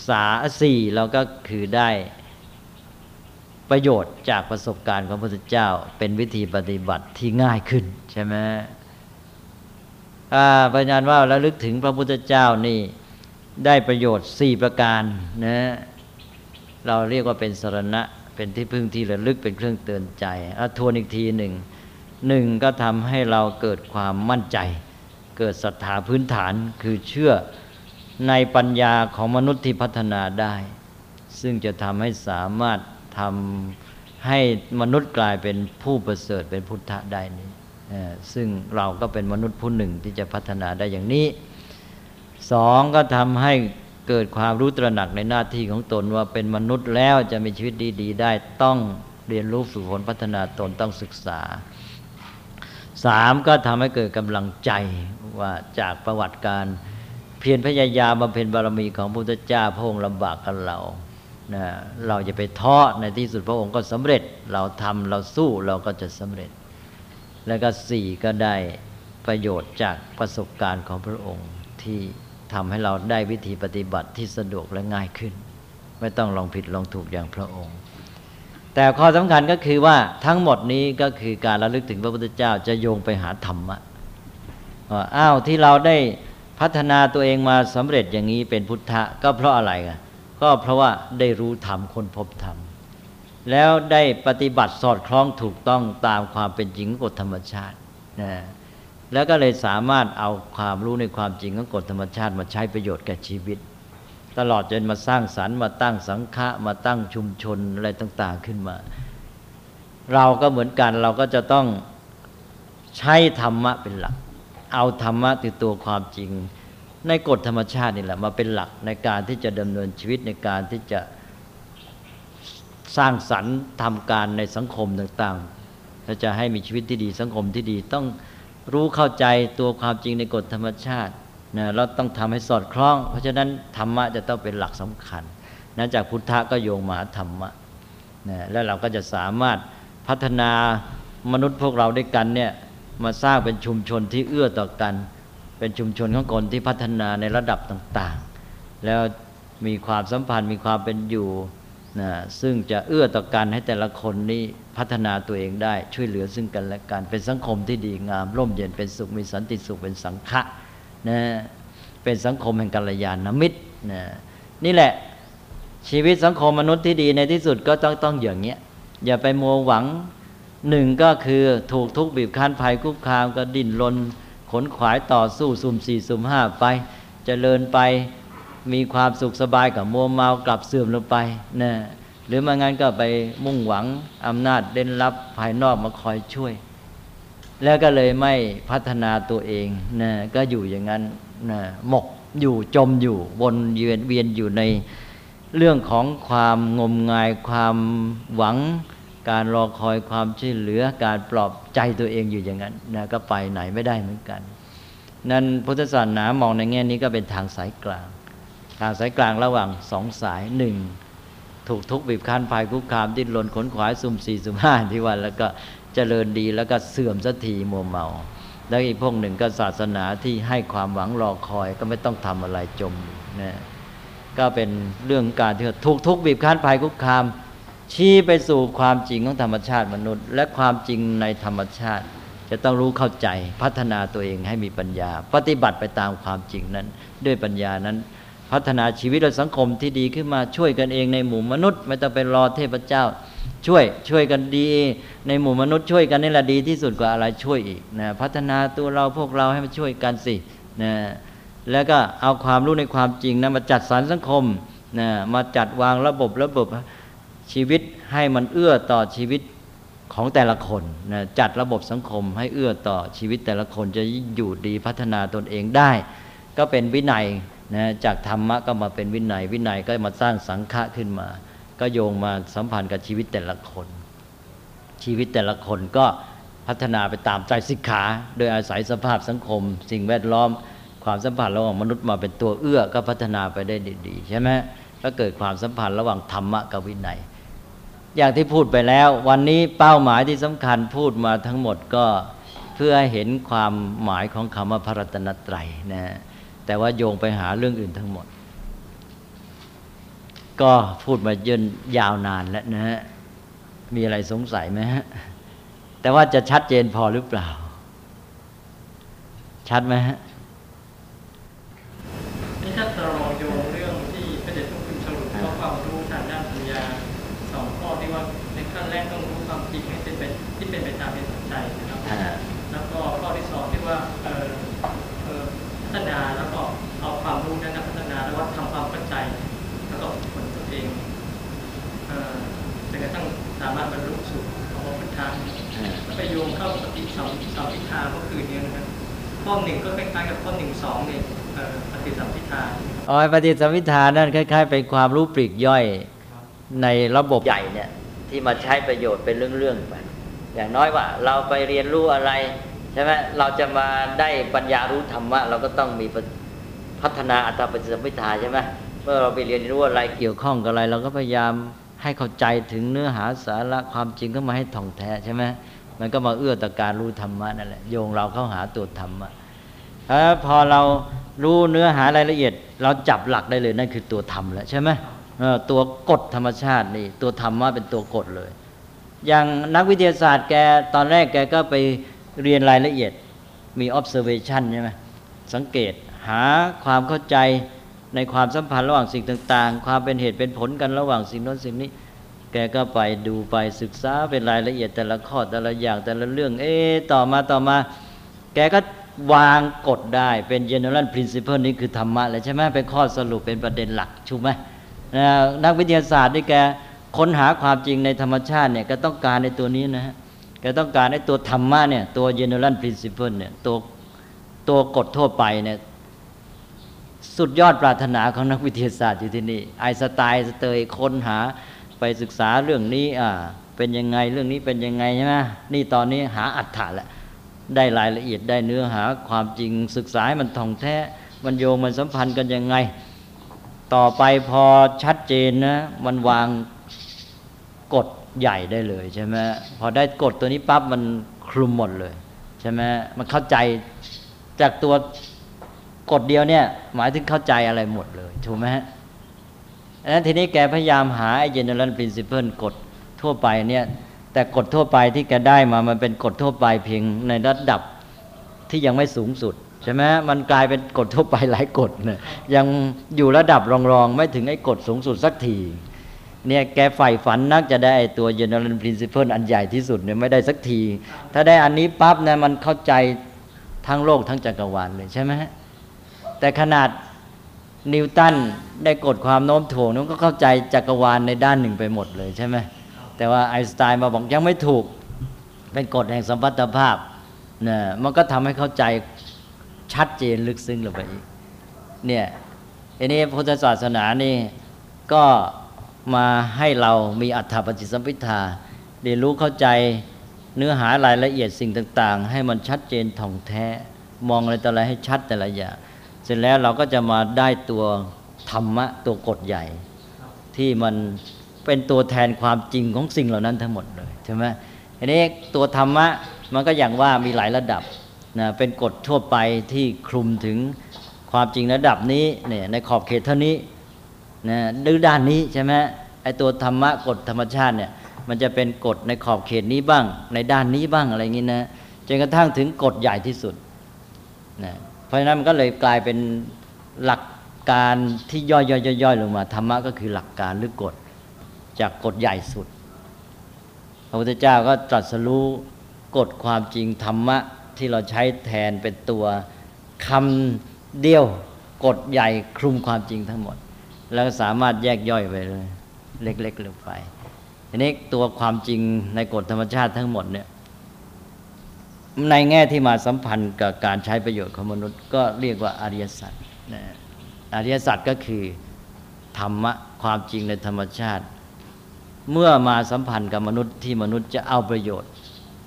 สาสี่เราก็คือได้ ประโยชน์จากประสบการณ์ของพระพุทธเจ้า เป็นวิธีปฏิบัติที่ง่ายขึ้นใช่ไหมพระญาว่าแล้วลึกถึงพระพุทธเจ้านี่ได้ประโยชน์สี่ประการนะเราเรียกว่าเป็นสรณะ เป็นที่พึ่งที่ระลึกเป็นเครื่องเตือนใจทวนอีกทีหนึ่งหนึ่งก็ทำให้เราเกิดความมั่นใจ เกิดศรัทธาพื้นฐานคือเชื่อในปัญญาของมนุษย์ที่พัฒนาได้ ซึ่งจะทำให้สามารถ ทำให้มนุษย์กลายเป็นผู้ประเสริฐเป็นพุทธะได้นี้ซึ่งเราก็เป็นมนุษย์ผู้หนึ่งที่จะพัฒนาได้อย่างนี้สองก็ทำให้เกิดความรู้ตระหนักในหน้าที่ของตนว่าเป็นมนุษย์แล้วจะมีชีวิตดี ๆ ได้ต้องเรียนรู้ฝึกฝนพัฒนาตนต้องศึกษาสามก็ทำให้เกิดกำลังใจว่าจากประวัติการ เพียรพยายามบำเพ็ญบารมีของพระพุทธเจ้าพระองค์ลำบากกับเรา นะเราจะไปท้อในที่สุดพระองค์ก็สำเร็จ เราทำเราสู้เราก็จะสำเร็จ แล้วก็สี่ก็ได้ประโยชน์จากประสบการณ์ของพระองค์ที่ทำให้เราได้วิธีปฏิบัติที่สะดวกและง่ายขึ้น ไม่ต้องลองผิดลองถูกอย่างพระองค์ แต่ข้อสำคัญก็คือว่าทั้งหมดนี้ก็คือการระลึกถึงพระพุทธเจ้าจะโยงไปหาธรรมะอ้าวที่เราได้พัฒนาตัวเองมาสำเร็จอย่างนี้เป็นพุทธะก็เพราะอะไรกัน ก็เพราะว่าได้รู้ธรรมคนพบธรรม แล้วได้ปฏิบัติสอดคล้องถูกต้องตามความเป็นจริงของกฎธรรมชาตินะแล้วก็เลยสามารถเอาความรู้ในความจริงของกฎธรรมชาติมาใช้ประโยชน์แก่ชีวิต ตลอดจนมาสร้างสรรค์มาตั้งสังฆะมาตั้งชุมชนอะไรต่าง ๆขึ้นมา เราก็เหมือนกันเราก็จะต้องใช้ธรรมะเป็นหลัก เอาธรรมะติดตัวความจริง ในกฎธรรมชาตินี่แหละมาเป็นหลักในการที่จะดำเนินชีวิตในการที่จะสร้างสรรค์ทำการในสังคมต่างๆ ถ้าจะให้มีชีวิตที่ดีสังคมที่ดีต้องรู้เข้าใจตัวความจริงในกฎธรรมชาตินะเราต้องทำให้สอดคล้อง เพราะฉะนั้นธรรมะจะต้องเป็นหลักสำคัญนะจากพุทธะก็โยงมาธรรมะนะแล้วเราก็จะสามารถพัฒนามนุษย์พวกเราด้วยกันเนี่ยมาสร้างเป็นชุมชนที่เอื้อต่อกัน เป็นชุมชนของคนที่พัฒนาในระดับต่างๆ แล้วมีความสัมพันธ์มีความเป็นอยู่นะซึ่งจะเอื้อต่อกันให้แต่ละคนนี้พัฒนาตัวเองได้ช่วยเหลือซึ่งกันและกันเป็นสังคมที่ดีงาม ร่มเย็นเป็นสุขมีสันติสุขเป็นสังฆะนะเป็นสังคมแห่งกัลยาณมิตรนะนี่แหละชีวิตสังคมมนุษย์ที่ดีในที่สุดก็ต้องต้องอย่างเงี้ยอย่าไปมัวหวังหนึ่งก็คือถูกทุกบีบคั้นภัยคุกคามก็ดิ้นรน ขนขวายต่อสู้สุ่มสี่สุ่มห้าไปจเจริญไปมีความสุขสบายกับมัวเมากลับเสื่อมลงไปนะหรือมางั้นก็ไปมุ่งหวังอำนาจเด่นรับภายนอกมาคอยช่วย แล้วก็เลยไม่พัฒนาตัวเองนะก็อยู่อย่างนั้นนะหมกอยู่จมอยู่วนเวียนเวียนอยู่ในเรื่องของความงมงายความหวัง การรอคอยความช่วยเหลือการปลอบใจตัวเองอยู่อย่างนั้นนะก็ไปไหนไม่ได้เหมือนกัน นั้นพุทธศาสนามองในแง่นี้ก็เป็นทางสายกลาง ทางสายกลางระหว่างสองสายหนึ่งถูกทุกบีบคั้นภายคุกคามดิ้นรนขนขวายสุ่มสี่สุ่มห้าที่วันแล้วก็เจริญดีแล้วก็เสื่อมสักทีมัวเมา แล้วอีกพวกหนึ่งก็ศาสนาที่ให้ความหวังรอคอยก็ไม่ต้องทำอะไรจมนะก็เป็นเรื่องการที่ถูกทุกบีบคั้นภายคุกคาม ชี้ไปสู่ความจริงของธรรมชาติมนุษย์ และความจริงในธรรมชาติ จะต้องรู้เข้าใจพัฒนาตัวเองให้มีปัญญา ปฏิบัติไปตามความจริงนั้น ด้วยปัญญานั้น พัฒนาชีวิตและสังคมที่ดีขึ้นมาช่วยกันเองในหมู่มนุษย์ ไม่ต้องไปรอเทพเจ้า ช่วยช่วยกันดี ในหมู่มนุษย์ช่วยกันนี่แหละดีที่สุดกว่าอะไรช่วยอีกนะพัฒนาตัวเราพวกเราให้มาช่วยกันสินะแล้วก็เอาความรู้ในความจริงนะมาจัดสรรสังคมนะมาจัดวางระบบระบบ ชีวิตให้มันเอื้อต่อชีวิตของแต่ละคนนะจัดระบบสังคมให้เอื้อต่อชีวิตแต่ละคนจะอยู่ดีพัฒนาตนเองได้ ก็เป็นวินัยนะจากธรรมะก็มาเป็นวินัย วินัยก็มาสร้างสังฆะขึ้นมา ก็โยงมาสัมพันธ์กับชีวิตแต่ละคน ชีวิตแต่ละคนก็พัฒนาไปตามใจสิกขา โดยอาศัยสภาพสังคม สิ่งแวดล้อม ความสัมพันธ์ระหว่างมนุษย์มาเป็นตัวเอื้อก็พัฒนาไปได้ดีๆใช่ไหมก็เกิดความสัมพันธ์ระหว่างธรรมะกับวินัย อย่างที่พูดไปแล้ว วันนี้เป้าหมายที่สำคัญพูดมาทั้งหมดก็เพื่อเห็นความหมายของคำว่าพระรัตนตรัยนะแต่ว่าโยงไปหาเรื่องอื่นทั้งหมด ก็พูดมาเยินยาวนานแล้วนะฮะมีอะไรสงสัยไหมฮะแต่ว่าจะชัดเจนพอหรือเปล่า ชัดไหมฮะนี่ถ้าเราโยงเรื่องที่พระเดชพระคุณสรุปข้อความรู้ทางด้านปัญญาสองข้อที่ว่าในขั้นแรกต้องรู้ความจริงให้เป็นที่เป็นไปตามเหตุปัจจัยนะครับ แล้วก็ข้อที่สองที่ว่าฒนาแล้วก็เอาความรู้นั้นพัฒนาแล้วว่าทำความเข้าใจ แล้วก็ผลตัวเองจนกระทั่งสามารถบรรลุสู่พระพุทธาไปโยงเข้าปฏิสัมสัมพิทาเมื่อคืนนี้นะครับ ข้อหนึ่งก็คล้ายๆกับข้อหนึ่งสองเนี่ยปฏิสัมพิทาอ๋อปฏิสัมพิทานั่นคล้าย ๆ เป็นความรู้ปลีกย่อยในระบบใหญ่เนี่ยที่มาใช้ประโยชน์เป็นเรื่องๆไปอย่างน้อยว่าเราไปเรียนรู้อะไรใช่ไหมเราจะมาได้ปัญญารู้ธรรมะเราก็ต้องมีพัฒนาอัตตาปฏิสัมพิทาใช่ไหมเมื่อเราไปเรียนรู้อะไรเกี่ยวข้องกับอะไร เราก็พยายามให้เข้าใจถึงเนื้อหาสาระความจริงก็มาให้ท่องแท้ใช่ไหม มันก็มาเอื้อต่อการรู้ธรรมะนั่นแหละโยงเราเข้าหาตัวธรรมะพอเรารู้เนื้อหารายละเอียด เราจับหลักได้เลยนั่นคือตัวธรรมแล้วใช่ไหมตัวกฎธรรมชาตินี่ตัวธรรมะเป็นตัวกฎเลย อย่างนักวิทยาศาสตร์แกตอนแรกแกก็ไปเรียนรายละเอียดมี observation ใช่ไหมสังเกตหาความเข้าใจในความสัมพันธ์ระหว่างสิ่งต่าง ๆ ความเป็นเหตุเป็นผลกันระหว่างสิ่งนั้นสิ่งนี้ กก็ไปดูไปศึกษาเป็นรายละเอียดแต่ละข้อแต่ละอย่างแต่ละเรื่อง เอ๊ต่อมาต่อมา แกก็วางกฎได้เป็น general principle นี่คือธรรมะเลยใช่ไหมเป็นข้อสรุปเป็นประเด็นหลักชูไหมนักวิทยาศาสตร์ที่แกค้นหาความจริงในธรรมชาติเนี่ยก็ต้องการในตัวนี้นะฮะแกต้องการให้ตัวธรรมะเนี่ยตัว general principle เนี่ยตัวตัวกฎทั่วไปเนี่ยสุดยอดปรารถนาของนักวิทยาศาสตร์อยู่ที่นี่ไอสไตล์สเตย์ค้นหา ไปศึกษาเรื่องนี้อ่าเป็นยังไงเรื่องนี้เป็นยังไงใช่ไหมนี่ตอนนี้หาอัฏฐะแหละได้รายละเอียดได้เนื้อหาความจริงศึกษาให้มันท่องแท้มันโยงมันสัมพันธ์กันยังไง ต่อไปพอชัดเจนนะมันวางกฎใหญ่ได้เลยใช่ไหมพอได้กฎตัวนี้ปั๊บมันคลุมหมดเลยใช่ไหมมันเข้าใจจากตัวกฎเดียวเนี่ยหมายถึงเข้าใจอะไรหมดเลยถูกไหมฮะ นั้นทีนี้แกพยายามหาไอ้ general principle กฎทั่วไปเนี่ยแต่กฎทั่วไปที่แกได้มามันเป็นกฎทั่วไปเพียงในระดับที่ยังไม่สูงสุดใช่ไหมมันกลายเป็นกฎทั่วไปหลายกฎเนี่ยยังอยู่ระดับรองๆไม่ถึงไอ้กฎสูงสุดสักทีเนี่ยแกใฝ่ฝันนักจะได้ตัว general principle อันใหญ่ที่สุดเนี่ยไม่ได้สักที ถ้าได้อันนี้ปั๊บเนี่ยมันเข้าใจทั้งโลกทั้งจักรวาลเลยใช่ไหมแต่ขนาด นิวตันได้กฎความโน้มถ่วงนั้นก็เข้าใจจักรวาลในด้านหนึ่งไปหมดเลยใช่ไหมแต่ว่าไอน์สไตน์มาบอกยังไม่ถูกเป็นกฎแห่งสัมพัทธภาพเนี่ยมันก็ทำให้เข้าใจชัดเจนลึกซึ้งลงไปอีกเนี่ยอันนี้พุทธศาสนานี่ก็มาให้เรามีอัฏฐปฏิสัมพิทาเรียนรู้เข้าใจเนื้อหารายละเอียดสิ่งต่าง ๆ ให้มันชัดเจนท่องแท้ มองอะไรต่ออะไรให้ชัดแต่ละอย่าง เสร็จแล้วเราก็จะมาได้ตัวธรรมะตัวกฎใหญ่ ที่มันเป็นตัวแทนความจริงของสิ่งเหล่านั้นทั้งหมดเลยใช่ไหมอันนี้ตัวธรรมะมันก็อย่างว่ามีหลายระดับนะเป็นกฎทั่วไปที่คลุมถึงความจริงระดับนี้เนี่ยในขอบเขตเท่านี้นะดื้อด้านนี้ใช่ไหมไอตัวธรรมะกฎธรรมชาติเนี่ยมันจะเป็นกฎในขอบเขตนี้บ้าง ในด้านนี้บ้างอะไรอย่างนี้นะจนกระทั่งถึงกฎใหญ่ที่สุดนะ เพราะฉะนั้นมันก็เลยกลายเป็นหลักการที่ย่อยๆๆลงมาธรรมะก็คือหลักการหรือกฎจากกฎใหญ่สุด พระพุทธเจ้าก็ตรัสรู้กฎความจริงธรรมะที่เราใช้แทนเป็นตัวคำเดียวกฎใหญ่คลุมความจริงทั้งหมด แล้วสามารถแยกย่อยไปเลย เล็กๆลงไปทีนี้ตัวความจริงในกฎธรรมชาติทั้งหมดเนี่ย ในแง่ที่มาสัมพันธ์กับการใช้ประโยชน์ของมนุษย์ ก็เรียกว่าอริยสัจอริยสัจก็คือธรรมะความจริงในธรรมชาติ เมื่อมาสัมพันธ์กับมนุษย์ที่มนุษย์จะเอาประโยชน์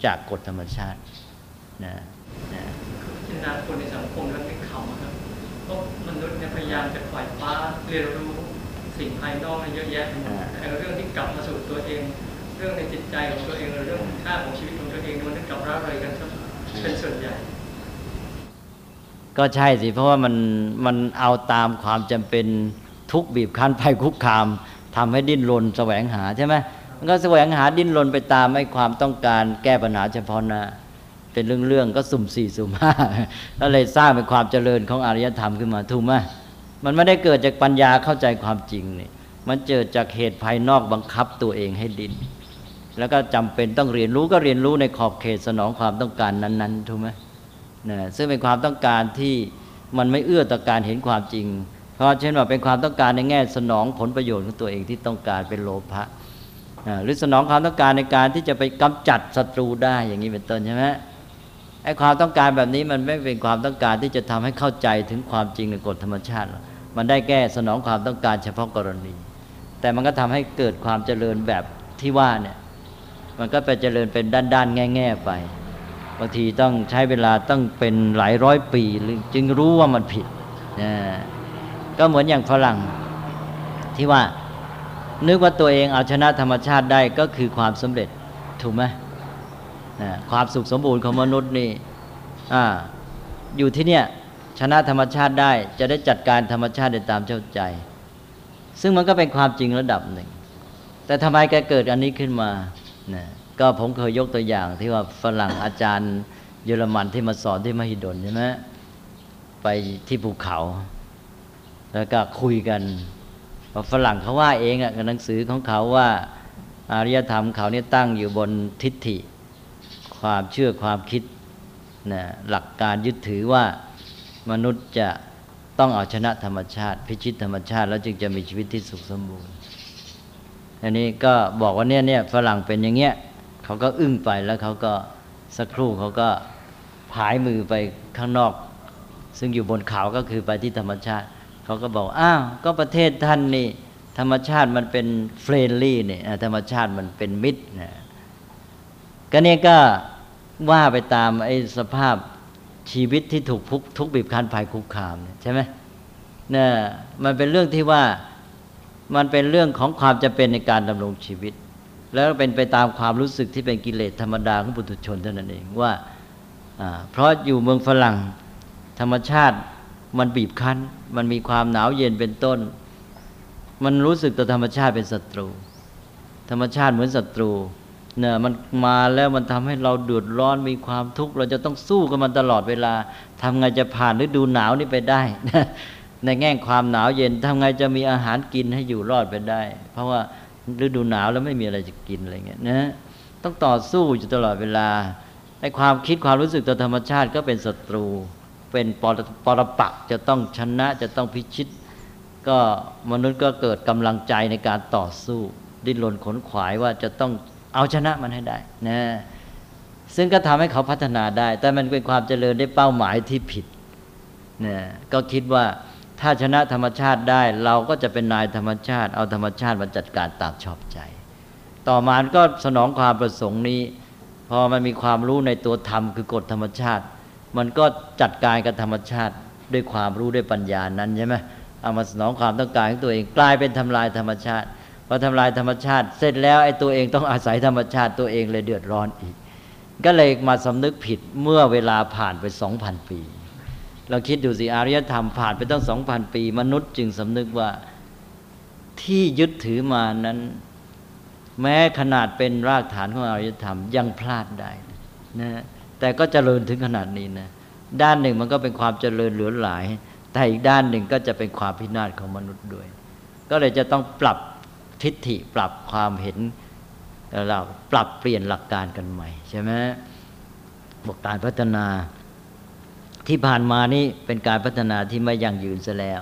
จากกฎธรรมชาตินะนะพิจารณาคนในสังคมแล้วเป็นเขาครับเพราะมนุษย์เนี่ยพยายามจะปล่อยฟ้าเรียนรู้สิ่งภายนอกเยอะแยะแต่เรื่องที่กลับมาสู่ตัวเอง เรื่องในจิตใจของตัวเองเรื่องค่าของชีวิตของตัวเองมันกลับร้าเลยกันเป็นส่วนใหญ่ ก็ใช่สิ เพราะว่ามันมันเอาตามความจำเป็นทุกบีบคั้นภัยคุกคามทำให้ดิ้นรนแสวงหาใช่ไหมมันก็แสวงหาดิ้นรนไปตามไอ้ความต้องการแก้ปัญหาเฉพาะหน้าเป็นเรื่องๆก็สุ่มสี่สุ่มห้าแล้วเลยสร้างเป็นความเจริญของอารยธรรมขึ้นมาถูกไหมมันไม่ได้เกิดจากปัญญาเข้าใจความจริงนี่มันเกิดจากเหตุภายนอกบังคับตัวเองให้ดิ้น แล้วก็จำเป็นต้องเรียนรู้ก็เรียนรู้ในขอบเขตสนองความต้องการนั้นๆถูกไหมนะซึ่งเป็นความต้องการที่มันไม่เอื้อต่อการเห็นความจริง เพราะเช่นว่าเป็นความต้องการในแง่สนองผลประโยชน์ของตัวเองที่ต้องการเป็นโลภะหรือสนองความต้องการในการที่จะไปกำจัดศัตรูได้อย่างนี้เป็นต้นใช่ไหมไอ้ความต้องการแบบนี้มันไม่เป็นความต้องการที่จะทำให้เข้าใจถึงความจริงในกฎธรรมชาติ มันได้แก้สนองความต้องการเฉพาะกรณี แต่มันก็ทำให้เกิดความเจริญแบบที่ว่าเนี่ย มันก็ไปเจริญเป็นด้านๆแง่ๆไปบางทีต้องใช้เวลาต้องเป็นหลายร้อยปี จึงรู้ว่ามันผิดนะก็เหมือนอย่างฝรั่งที่ว่า นึกว่าตัวเองเอาชนะธรรมชาติได้ก็คือความสำเร็จถูกไหมความสุขสมบูรณ์ของมนุษย์นี่ออยู่ที่เนี่ยชนะธรรมชาติได้จะได้จัดการธรรมชาติได้ตามเจ้าใจ ซึ่งมันก็เป็นความจริงระดับหนึ่ง แต่ทำไมแกเกิดอันนี้ขึ้นมา นะก็ผมเคยยกตัวอย่างที่ว่าฝรั่งอาจารย์เยอรมันที่มาสอนที่มหิดลใช่ไหมไปที่ภูเขา แล้วก็คุยกันฝรั่งเขาว่าเองอะกับหนังสือของเขาว่าอารยธรรมเขาเนี่ยตั้งอยู่บนทิฏฐิ ความเชื่อความคิดนะหลักการยึดถือว่ามนุษย์จะต้องเอาชนะธรรมชาติ พิชิตธรรมชาติ แล้วจึงจะมีชีวิตที่สุขสมบูรณ์ อันนี้ก็บอกว่าเนี่ยเนี่ยฝรั่งเป็นอย่างเงี้ยเขาก็อึ้งไปแล้วเขาก็สักครู่เขาก็ผายมือไปข้างนอก ซึ่งอยู่บนเขาก็คือไปที่ธรรมชาติ เขาก็บอกอ้าวก็ประเทศท่านนี่ ธรรมชาติมันเป็น friendly เนี่ยธรรมชาติมันเป็นมิตรนะก็เนี่ยก็ว่าไปตามไอ้สภาพชีวิตที่ถูกทุกข์ทุกข์บีบคั้นภัยคุกคามใช่ไหมเนี่ยมันเป็นเรื่องที่ว่า มันเป็นเรื่องของความจะเป็นในการดำรงชีวิต แล้วเป็นไปตามความรู้สึกที่เป็นกิเลสธรรมดาของปุถุชนเท่านั้นเองว่าเพราะอยู่เมืองฝรั่งธรรมชาติมันบีบคั้น มันมีความหนาวเย็นเป็นต้น มันรู้สึกต่อธรรมชาติเป็นศัตรู ธรรมชาติเหมือนศัตรูเนี่ยมันมาแล้วมันทำให้เราเดือดร้อนมีความทุกข์เราจะต้องสู้กับมันตลอดเวลาทำไงจะผ่านฤดูหนาวนี้ไปได้ ในแง่ความหนาวเย็นทำไงจะมีอาหารกินให้อยู่รอดไปได้ เพราะว่าฤดูหนาวแล้วไม่มีอะไรจะกินอะไรเงี้ยนะต้องต่อสู้อยู่ตลอดเวลาในความคิดความรู้สึกต่อธรรมชาติก็เป็นศัตรู เป็นปรปรปักจะต้องชนะจะต้องพิชิต ก็มนุษย์ก็เกิดกำลังใจในการต่อสู้ ดิ้นรนขนขวายว่าจะต้องเอาชนะมันให้ได้นะซึ่งก็ทำให้เขาพัฒนาได้ แต่มันเป็นความเจริญได้เป้าหมายที่ผิดนะก็คิดว่า ถ้าชนะธรรมชาติได้ เราก็จะเป็นนายธรรมชาติ เอาธรรมชาติมาจัดการตามชอบใจ ต่อมาก็สนองความประสงค์นี้ พอมันมีความรู้ในตัวธรรมคือกฎธรรมชาติ มันก็จัดการกับธรรมชาติด้วยความรู้ด้วยปัญญานั้นใช่ไหมเอามาสนองความต้องการของตัวเองกลายเป็นทำลายธรรมชาติพอทำลายธรรมชาติ เสร็จแล้วไอ้ตัวเองต้องอาศัยธรรมชาติตัวเองเลยเดือดร้อนอีก ก็เลยมาสำนึกผิดเมื่อเวลาผ่านไปสองพันปี เราคิดดูสิอารยธรรมผ่านไปตั้งสองพันปี มนุษย์จึงสำนึกว่าที่ยึดถือมานั้น แม้ขนาดเป็นรากฐานของอารยธรรมยังพลาดได้นะแต่ก็เจริญถึงขนาดนี้นะด้านหนึ่งมันก็เป็นความเจริญเหลือหลาย แต่อีกด้านหนึ่งก็จะเป็นความพินาศของมนุษย์ด้วย ก็เลยจะต้องปรับทิฏฐิปรับความเห็นเราปรับเปลี่ยนหลักการกันใหม่ใช่ไหมบอกการพัฒนา ที่ผ่านมานี่เป็นการพัฒนาที่ไม่ยั่งยืนซะแล้ว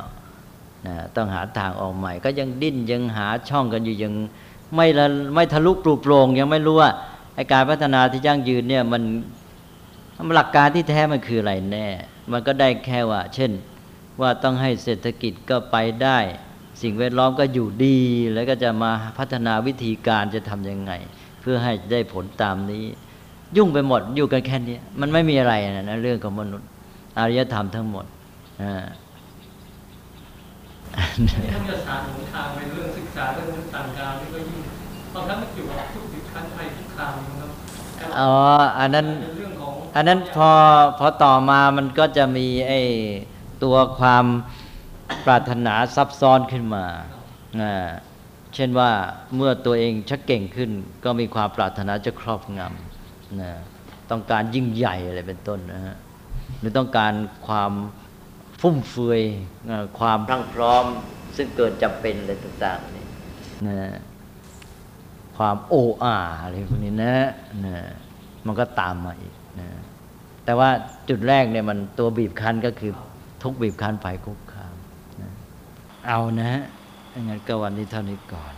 นะต้องหาทางออกใหม่ ก็ยังดิ้นยังหาช่องกันอยู่ยังไม่ละไม่ทะลุปลุกโปรงยังไม่รู้ว่าไอการพัฒนาที่ยั่งยืนเนี่ยมันหลักการที่แท้มันคืออะไรแน่ มันก็ได้แค่ว่า เช่นว่าต้องให้เศรษฐกิจก็ไปได้ สิ่งแวดล้อมก็อยู่ดี แล้วก็จะมาพัฒนาวิธีการจะทํำยังไง เพื่อให้ได้ผลตามนี้ ยุ่งไปหมดอยู่กันแค่นี้มันไม่มีอะไรนะเรื่องของมนุษย์ อารยธรรมทั้งหมดอ่าท่านจะสารหนทางในเรื่องศึกษาเรื่องต่างดาวนี่ก็ยิ่งตอนนั้นมันอยู่กับทุกสิขั้นภัยทุกครามครับอ๋ออันนั้นอันนั้นพอพอต่อมามันก็จะมีไอ้ตัวความปรารถนาซับซ้อนขึ้นมาเช่นว่าเมื่อตัวเองชักเก่งขึ้น ก็มีความปรารถนาจะครอบงำนะต้องการยิ่งใหญ่อะไรเป็นต้นนะฮะ หรือต้องการความฟุ่มเฟือยความพรั่งพร้อม ซึ่งเกิดจำเป็นอะไรต่างๆนี่นะความโอ้อาอะไรพวกนี้นะนะมันก็ตามมาอีกนะแต่ว่าจุดแรกเนี่ยมันตัวบีบคั้นก็คือทุกบีบคั้นไฟคุกเอานะงั้นก็วันนี้เท่านี้ก่อน